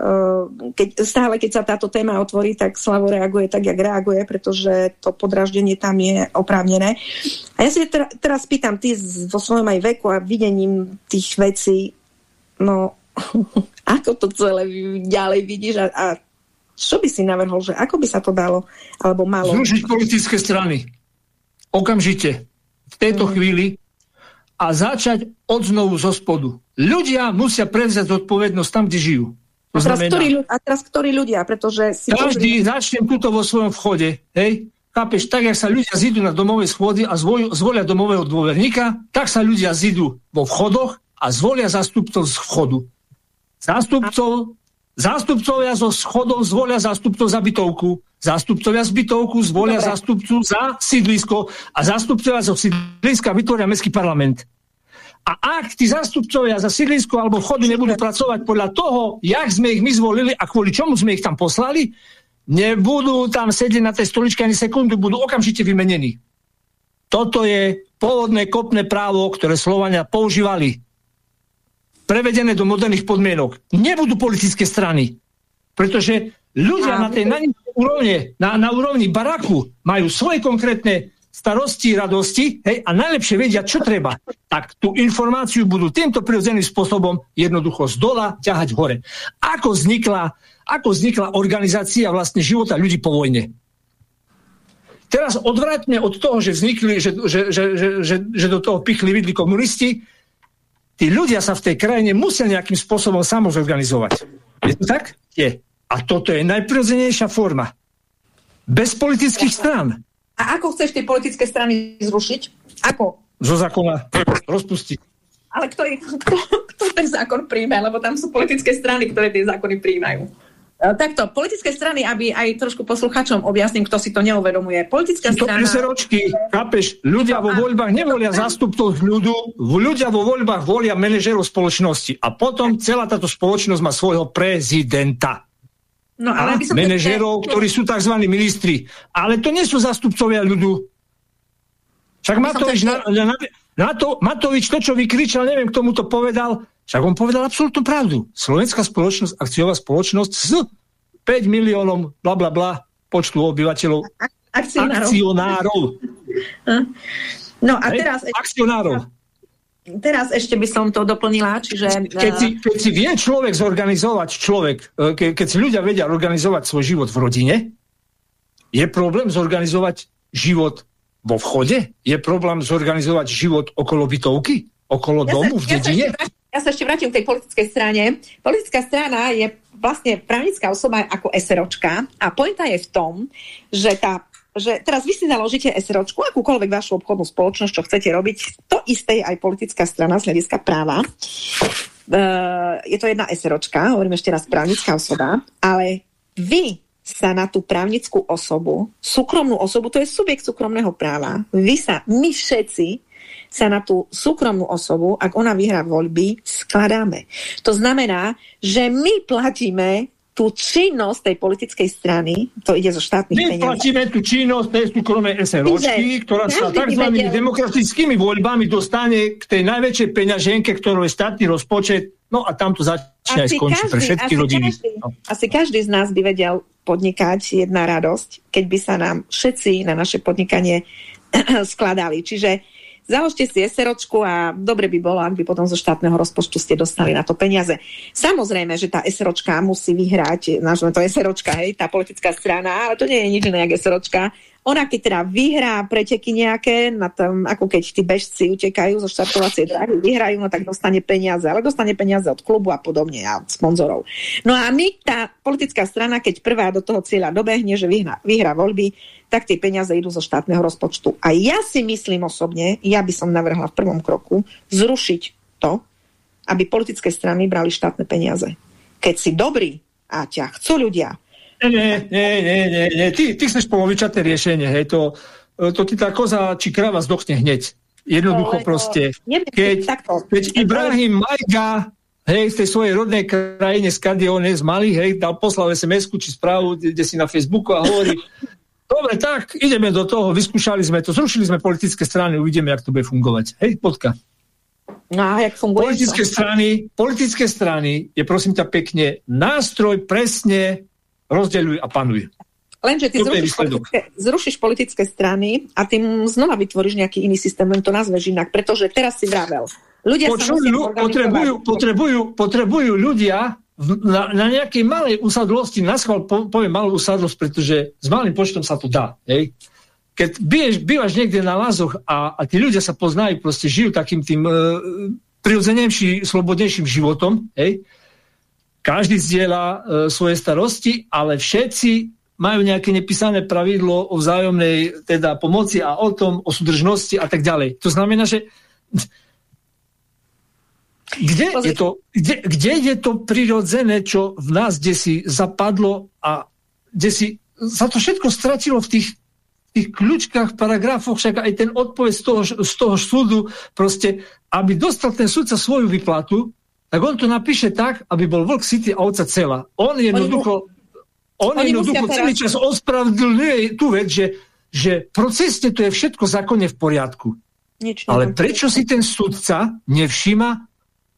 eh, keď stále keď sa táto téma otvorí, tak Slavo reaguje tak, jak reaguje, pretože to podraždenie tam je oprávnené. A ja si teraz, pýtam, ty vo svojom aj veku a videním tých vecí, no [LAUGHS] ako to celé ďalej vidíš a, a čo by si navrhol, že ako by sa to dalo alebo malo? Zrušiť politické strany. Okamžite. V tejto chvíli a začať od znovu zo spodu. Ľudia musia prevziať zodpovednosť tam, kde žijú. To A teraz, znamená, ktorí, a teraz ktorí ľudia, pretože si každý začne tuto vo svojom vchode, hej, chápeš, tak, jak sa ľudia zídu na domovej schôdy a zvoj, zvolia domového dôverníka, tak sa ľudia zídu vo vchodoch a zvolia zástupcov z vchodu. Zástupcov, zástupcovia zo schodov zvolia zástupcov za bytovku, zástupcovia z bytovku zvolia Dobre. zástupcu za sídlisko a zástupcovia zo sídliska vytvoria mestský parlament. A ak tí zástupcovia za sídlisko alebo vchody nebudú pracovať podľa toho, jak sme ich my zvolili a kvôli čomu sme ich tam poslali, nebudú tam sedieť na tej stoličke ani sekundu, budú okamžite vymenení. Toto je pôvodné kopné právo, ktoré Slovania používali. Prevedené do moderných podmienok. Nebudú politické strany. Pretože ľudia na tej najnižšej úrovni, na, na úrovni baraku majú svoje konkrétne starosti, radosti hej, a najlepšie vedia, čo treba. Tak tú informáciu budú týmto prirodzeným spôsobom jednoducho z dola ťahať hore. Ako vznikla, ako vznikla organizácia vlastne života ľudí po vojne? Teraz odvratne od toho, že vznikli, že, že, že, že, že, že do toho pichli vidli komunisti, tí ľudia sa v tej krajine musia nejakým spôsobom samozorganizovať. Je to tak? Je. A toto je najprirodzenejšia forma. Bez politických strán. A ako chceš tie politické strany zrušiť? Ako? Zo zákona rozpustiť. Ale kto, je, kto, kto ten zákon príjme? Lebo tam sú politické strany, ktoré tie zákony príjmajú. E, Takto, politické strany, aby aj trošku posluchačom objasním, kto si to neuvedomuje. Politická To strana... chápeš, ľudia vo voľbách nevolia zástupcov ľudu, ľudia vo voľbách volia manažerov spoločnosti a potom celá táto spoločnosť má svojho prezidenta. No, A ale som manažerov, ktorí sú tzv. ministri. Ale to nie sú zastupcovia ľudu. Však Matovič, na, na, na to, Matovič to, čo vykričal, neviem, k tomu to povedal, však on povedal absolútnu pravdu. Slovenská spoločnosť, akciová spoločnosť s 5 miliónom, bla bla bla, počtu obyvateľov, Akcionárov. akcionárov. [LAUGHS] No a teraz... Akcionárov. Teraz ešte by som to doplnila, čiže... Keď si, keď si vie človek zorganizovať, človek, e, ke, keď si ľudia vedia organizovať svoj život v rodine, je problém zorganizovať život vo vchode? Je problém zorganizovať život okolo bytovky? Okolo ja domu, sa, v dedine? Ja sa, ja sa ešte vrátim k tej politickej strane. Politická strana je vlastne právnická osoba ako SROčka a pointa je v tom, že tá že teraz vy si založíte SROčku, akúkoľvek vašu obchodnú spoločnosť, čo chcete robiť, to isté je aj politická strana z hľadiska práva. Uh, je to jedna SROčka, hovorím ešte raz právnická osoba, ale vy sa na tú právnickú osobu, súkromnú osobu, to je subjekt súkromného práva, vy sa, my všetci sa na tú súkromnú osobu, ak ona vyhrá voľby, skladáme. To znamená, že my platíme tú činnosť tej politickej strany, to ide zo štátnych peniazí. My platíme tú činnosť tej súkromnej SROčky, ktorá sa tzv. demokratickými voľbami dostane k tej najväčšej peňaženke, ktorú je štátny rozpočet, no a tam to začne aj skončiť pre všetky asi rodiny. Každý, no. Asi každý z nás by vedel podnikať jedna radosť, keď by sa nám všetci na naše podnikanie [CLEARS THROAT] skladali. Čiže Založte si SROčku a dobre by bolo, ak by potom zo štátneho rozpočtu ste dostali na to peniaze. Samozrejme, že tá SROčka musí vyhrať, nazveme to SROčka, hej, tá politická strana, ale to nie je nič iné, jak SROčka. Ona keď teda vyhrá preteky nejaké, na tom, ako keď tí bežci utekajú zo štartovacie dráhy, vyhrajú, no tak dostane peniaze, ale dostane peniaze od klubu a podobne a od sponzorov. No a my, tá politická strana, keď prvá do toho cieľa dobehne, že vyhrá, vyhrá voľby, tak tie peniaze idú zo štátneho rozpočtu. A ja si myslím osobne, ja by som navrhla v prvom kroku zrušiť to, aby politické strany brali štátne peniaze. Keď si dobrý a ťa chcú ľudia. Nie, nie, nie, nie, nie. Ty, ty chceš polovičaté riešenie, hej, to, to ti tá koza či krava zdochne hneď. Jednoducho no, proste. Keď, keď Ibrahim Majga hej, v tej svojej rodnej krajine, z on je z Mali, hej, dal poslal sms či správu, kde si na Facebooku a hovorí, [LAUGHS] Dobre, tak, ideme do toho, vyskúšali sme to, zrušili sme politické strany, uvidíme, jak to bude fungovať. Hej, potka. No a jak funguje politické to? strany, politické strany je prosím ťa pekne nástroj presne rozdeľuj a panuj. Lenže ty zrušíš politické, zrušíš politické strany a tým znova vytvoríš nejaký iný systém, len to nazveš inak, pretože teraz si vravel. Ľudia Počujú, sa potrebujú, potrebujú, potrebujú ľudia na, na nejakej malej usadlosti, na schvál po, poviem malú usadlosť, pretože s malým počtom sa to dá. Hej? Keď bývaš, bývaš niekde na lázoch a, a tí ľudia sa poznajú, proste žijú takým tým e, prirodzenejším, slobodnejším životom, hej? Každý zdieľa e, svoje starosti, ale všetci majú nejaké nepísané pravidlo o vzájomnej teda pomoci a o tom, o súdržnosti a tak ďalej. To znamená, že kde je, to, kde, kde je to prirodzené, čo v nás kde si zapadlo a kde si sa to všetko stratilo v tých, tých kľúčkach, paragrafoch, však aj ten odpoveď z toho, z toho súdu, proste, aby dostal ten súdca svoju vyplatu, tak on to napíše tak, aby bol vlk city a ovca celá. On jednoducho, on jednoducho celý čas ospravedlňuje tú vec, že, že procesne to je všetko zákonne v poriadku. Nič Ale prečo si ten sudca nevšíma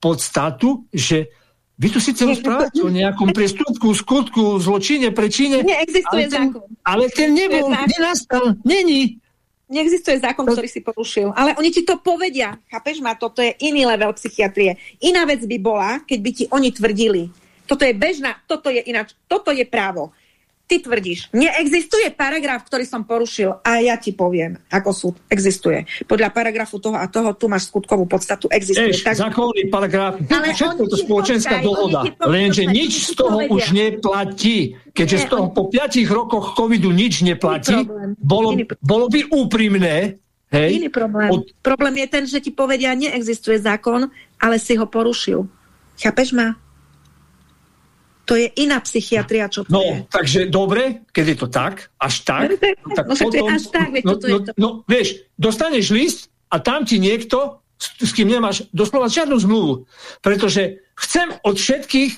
podstatu, že vy tu síce rozprávate o nejakom prestupku, skutku, zločine, prečine. Neexistuje ale ten, zákon. Ale ten nebol, nenastal, není. Neexistuje zákon, to... ktorý si porušil. Ale oni ti to povedia. Chápeš ma? Toto je iný level psychiatrie. Iná vec by bola, keď by ti oni tvrdili. Toto je bežná, toto je ináč, toto je právo. Ty tvrdíš, neexistuje paragraf, ktorý som porušil a ja ti poviem, ako súd existuje. Podľa paragrafu toho a toho tu máš skutkovú podstatu, existuje. Eš, tak... zákonný paragraf, ale všetko to spoločenská dohoda, lenže nič z toho už neplatí. Keďže Nie, z toho po piatich rokoch covidu nič neplatí, bolo, bolo by úprimné, Hej? Iný problém. Od... Problém je ten, že ti povedia, neexistuje zákon, ale si ho porušil. Chápeš ma? To je iná psychiatria, čo to no, je. takže dobre, keď je to tak, až tak, no, tak no, potom, až tak, no, no, no, no, vieš, dostaneš list a tam ti niekto, s, s kým nemáš doslova žiadnu zmluvu, pretože chcem od všetkých,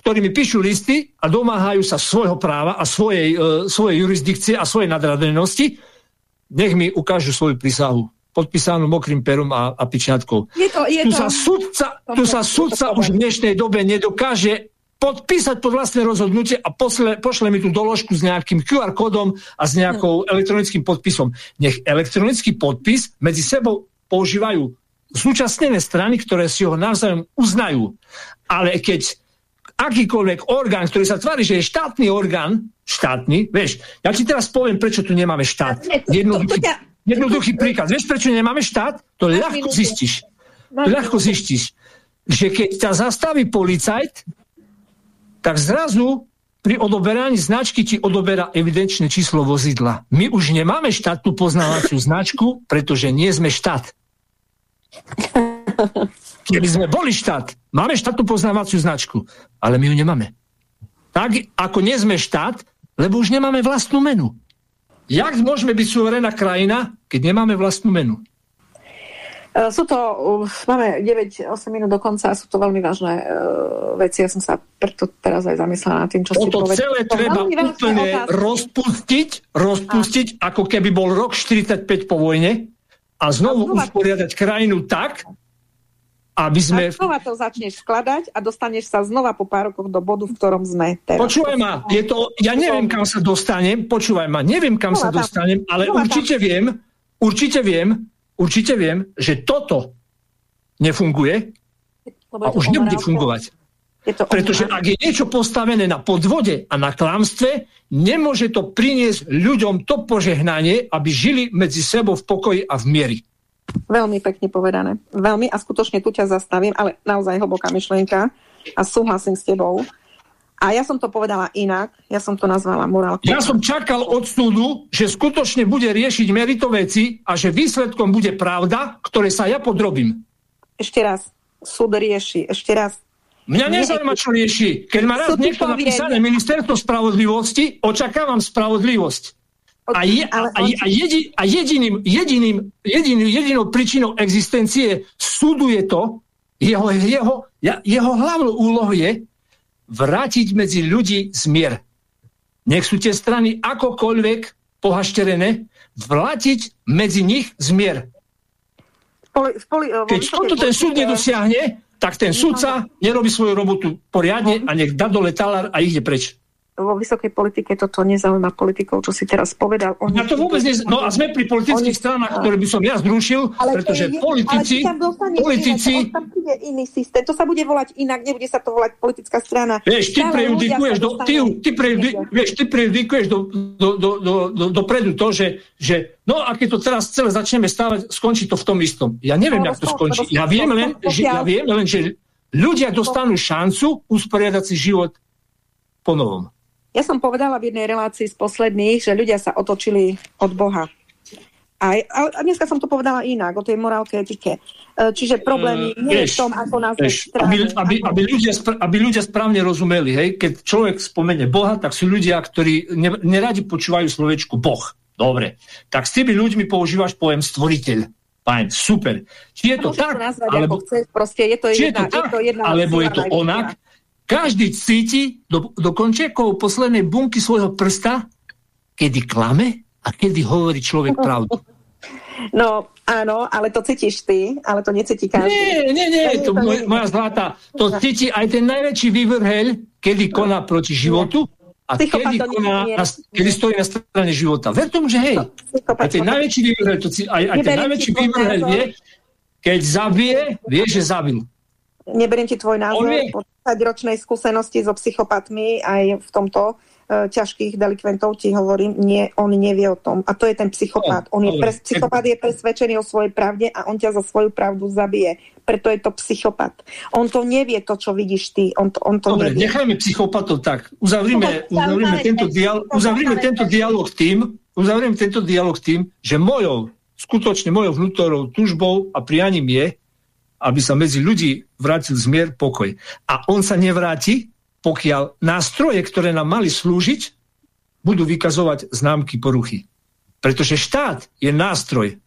ktorí mi píšu listy a domáhajú sa svojho práva a svojej, uh, svojej jurisdikcie a svojej nadradenosti, nech mi ukážu svoju prísahu podpísanú mokrým perom a, a pičiatkou. Je to, je tu, to, sa sudca, tu sa sudca už v dnešnej dobe nedokáže podpísať pod vlastné rozhodnutie a posle, pošle mi tú doložku s nejakým QR kódom a s nejakou no. elektronickým podpisom. Nech elektronický podpis medzi sebou používajú zúčastnené strany, ktoré si ho navzájom uznajú. Ale keď akýkoľvek orgán, ktorý sa tvári, že je štátny orgán, štátny, vieš, ja ti teraz poviem, prečo tu nemáme štát. Jednoduchý, jednoduchý príklad. Vieš, prečo nemáme štát? To ľahko zistíš. To ľahko zistíš, že keď ťa zastaví policajt, tak zrazu pri odoberaní značky ti odoberá evidenčné číslo vozidla. My už nemáme štátnu poznávaciu značku, pretože nie sme štát. Keby sme boli štát, máme štátnu poznávaciu značku, ale my ju nemáme. Tak ako nie sme štát, lebo už nemáme vlastnú menu. Jak môžeme byť suverénna krajina, keď nemáme vlastnú menu? E, sú to, máme 9-8 minút do konca a sú to veľmi vážne uh, veci. Ja som sa preto teraz aj zamyslela nad tým, čo Toto si povedal. celé treba úplne rozpustiť, rozpustiť, a. ako keby bol rok 45 po vojne a znovu a znova... usporiadať krajinu tak, aby sme... A znova to začneš skladať a dostaneš sa znova po pár rokoch do bodu, v ktorom sme teraz. Počúvaj ma, je to, ja neviem, kam sa dostanem, počúvaj ma, neviem, kam sa dostanem, ale určite viem, určite viem, určite viem, že toto nefunguje a už nebude fungovať. Pretože ak je niečo postavené na podvode a na klamstve, nemôže to priniesť ľuďom to požehnanie, aby žili medzi sebou v pokoji a v miery. Veľmi pekne povedané. Veľmi a skutočne tu ťa zastavím, ale naozaj hlboká myšlienka a súhlasím s tebou. A ja som to povedala inak, ja som to nazvala morálkou. Ja som čakal od súdu, že skutočne bude riešiť merito veci a že výsledkom bude pravda, ktoré sa ja podrobím. Ešte raz, súd rieši, ešte raz. Mňa nezaujíma, čo rieši. Keď ma raz niekto napísané ministerstvo spravodlivosti, očakávam spravodlivosť. A, je, a, a, jedi, a jediným, jediným, jediným, jedinou príčinou existencie súdu je to, jeho, jeho, jeho hlavnou úlohou je, vrátiť medzi ľudí zmier. Nech sú tie strany akokoľvek pohašterené, vrátiť medzi nich zmier. Poli, poli, Keď toto ten súd nedosiahne, tak ten súdca nerobí svoju robotu poriadne a nech dá dole talár a ide preč vo vysokej politike toto nezaujíma politikov, čo si teraz povedal. Oni ja to vôbec nez... No a sme pri politických oni... stranách, ktoré by som ja zrušil, ale pretože je, politici... Ale politici... Inak, bude iný systém. To sa bude volať inak, nebude sa to volať politická strana. Vieš, ty prejudikuješ do, ty, ty, prejudi, vieš, ty prejudikuješ do, do, do, do, do, dopredu to, že, že no a keď to teraz celé začneme stávať, skončí to v tom istom. Ja neviem, no, jak to skončí. Ja viem len, že, ja viem len, že ľudia dostanú šancu usporiadať si život po novom. Ja som povedala v jednej relácii z posledných, že ľudia sa otočili od Boha. A, a dneska som to povedala inak, o tej morálke etike. E, čiže problémy uh, nie je v tom, ako nás aby, aby, aby, ľudia, aby ľudia správne rozumeli, hej, keď človek spomene Boha, tak sú ľudia, ktorí ne, neradi počúvajú slovečku Boh. Dobre. Tak s tými ľuďmi používaš pojem stvoriteľ. Fajn, super. Či je to tak, alebo, chce, proste je to jedna, je to jedna alebo je to onak, každý cíti do, do končekov poslednej bunky svojho prsta, kedy klame a kedy hovorí človek pravdu. [LAUGHS] No, áno, ale to cítiš ty, ale to necíti každý. Nie, nie, nie, to, to moja, moja zlata, to cíti aj ten najväčší vyvrhel, kedy koná proti životu a kedy, koná, na, kedy stojí na strane života. Ver tomu, že hej, aj ten najväčší vyvrhel, to, aj, aj ten najväčší vyvrhel vie, keď zabije, vie, že zabil. Neberiem ti tvoj názor po 10-ročnej skúsenosti so psychopatmi aj v tomto uh, ťažkých delikventov ti hovorím, nie, on nevie o tom. A to je ten psychopat. On je pre, psychopat je presvedčený o svojej pravde a on ťa za svoju pravdu zabije. Preto je to psychopat. On to nevie, to, čo vidíš ty. On to, on to Dobre, nevie. nechajme psychopatov tak. Uzavrime, uzavrime, tento, dial, uzavrime tento dialog tým, uzavrime tento dialog tým, že mojou, skutočne mojou vnútorou túžbou a prianím je, aby sa medzi ľudí vrátil zmier, pokoj. A on sa nevráti, pokiaľ nástroje, ktoré nám mali slúžiť, budú vykazovať známky poruchy. Pretože štát je nástroj.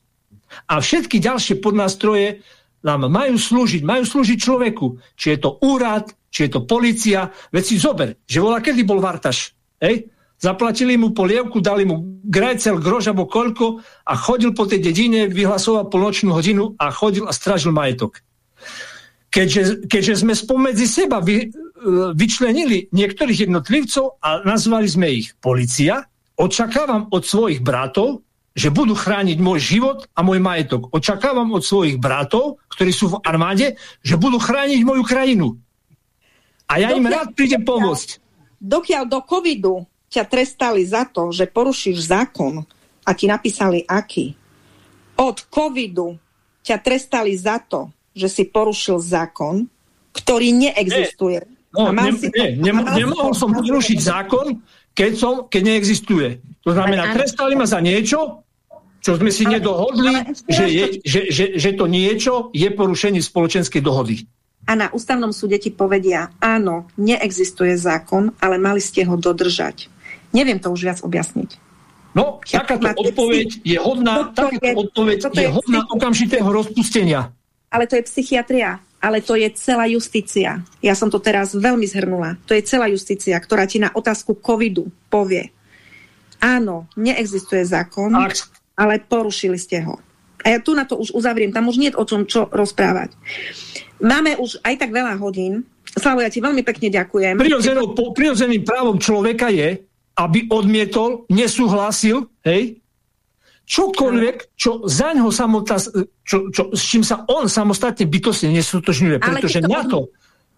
A všetky ďalšie podnástroje nám majú slúžiť, majú slúžiť človeku. Či je to úrad, či je to policia. Veď si zober, že volá, kedy bol Vartaš. Hej? Zaplatili mu polievku, dali mu grajcel, grož koľko a chodil po tej dedine, vyhlasoval polnočnú hodinu a chodil a stražil majetok. Keďže, keďže sme spomedzi seba vy, e, vyčlenili niektorých jednotlivcov a nazvali sme ich policia, očakávam od svojich bratov, že budú chrániť môj život a môj majetok. Očakávam od svojich bratov, ktorí sú v armáde, že budú chrániť moju krajinu. A ja dokiaľ, im rád prídem pomôcť. Dokiaľ do covidu ťa trestali za to, že porušíš zákon a ti napísali aký. Od covidu ťa trestali za to, že si porušil zákon, ktorý neexistuje. Nie. No, ne, si, nie, ne, nemohol som porušiť zákon, keď, som, keď neexistuje. To znamená, trestali ma za niečo, čo sme si ale, nedohodli, ale, že, je, že, že, že to niečo je porušenie spoločenskej dohody. A na ústavnom súde ti povedia, áno, neexistuje zákon, ale mali ste ho dodržať. Neviem to už viac objasniť. No, takáto odpoveď je hodná, takáto je, odpoveď je, je hodná okamžitého rozpustenia. Ale to je psychiatria ale to je celá justícia. Ja som to teraz veľmi zhrnula. To je celá justícia, ktorá ti na otázku covidu povie. Áno, neexistuje zákon, ale porušili ste ho. A ja tu na to už uzavriem, tam už nie je o čom čo rozprávať. Máme už aj tak veľa hodín. Slavo, ja ti veľmi pekne ďakujem. Prirodzeným právom človeka je, aby odmietol, nesúhlasil, hej, čokoľvek, čo za ňoho samotná, čo, čo, s čím sa on samostatne bytosne nesútožňuje, pretože na to...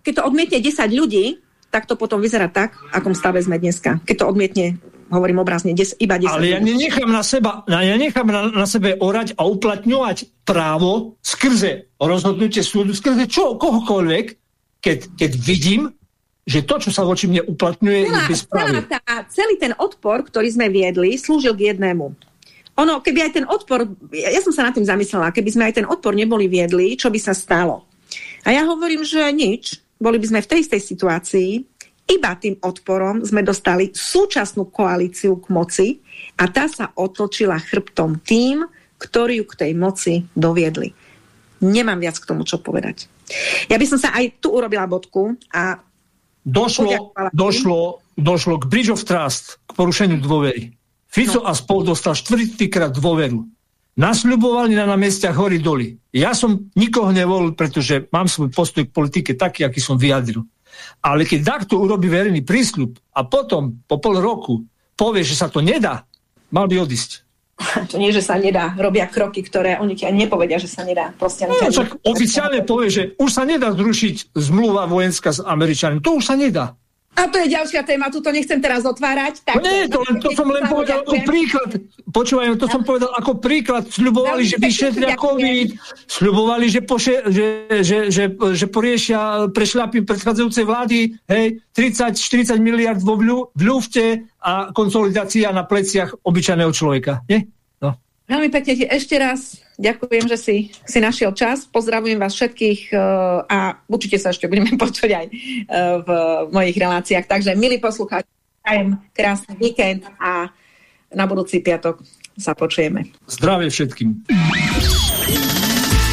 Keď to odmietne 10 ľudí, tak to potom vyzerá tak, akom stave sme dneska. Keď to odmietne, hovorím obrazne, des, iba 10 Ale ja nenechám na, seba, ja nechám na, na sebe orať a uplatňovať právo skrze rozhodnutie súdu, skrze čo, kohokoľvek, keď, keď vidím, že to, čo sa voči mne uplatňuje, celá, je bezprávie. Celý ten odpor, ktorý sme viedli, slúžil k jednému. Ono, keby aj ten odpor, ja, ja som sa nad tým zamyslela, keby sme aj ten odpor neboli viedli, čo by sa stalo? A ja hovorím, že nič. Boli by sme v tej istej situácii, iba tým odporom sme dostali súčasnú koalíciu k moci a tá sa otočila chrbtom tým, ktorí ju k tej moci doviedli. Nemám viac k tomu, čo povedať. Ja by som sa aj tu urobila bodku a došlo, došlo, došlo k Bridge of Trust, k porušeniu dôvery. Fico a spol dostal štvrtýkrát dôveru. Nasľubovali na námestiach hory doly. Ja som nikoho nevolil, pretože mám svoj postoj k politike taký, aký som vyjadril. Ale keď takto urobí verejný prísľub a potom po pol roku povie, že sa to nedá, mal by odísť. [LAUGHS] To nie, že sa nedá. Robia kroky, ktoré oni ti ani nepovedia, že sa nedá. Proste no, však oficiálne povie, že už sa nedá zrušiť zmluva vojenská s Američanmi. To už sa nedá. A to je ďalšia téma, tu to nechcem teraz otvárať. Tak, no nie, to, len, to som len povedal ako príklad. Počúvaj, to som povedal ako príklad. Sľubovali, že vyšetria COVID, sľubovali, že, poše, že, že, že, že poriešia prešľapy predchádzajúcej vlády, hej, 30-40 miliard vo vľúfte a konsolidácia na pleciach obyčajného človeka. Nie? Veľmi pekne ti ešte raz Ďakujem, že si, si našiel čas. Pozdravujem vás všetkých uh, a určite sa ešte budeme [LAUGHS] počuť aj uh, v mojich reláciách. Takže, milí poslucháči, prajem krásny víkend a na budúci piatok sa počujeme. Zdravie všetkým.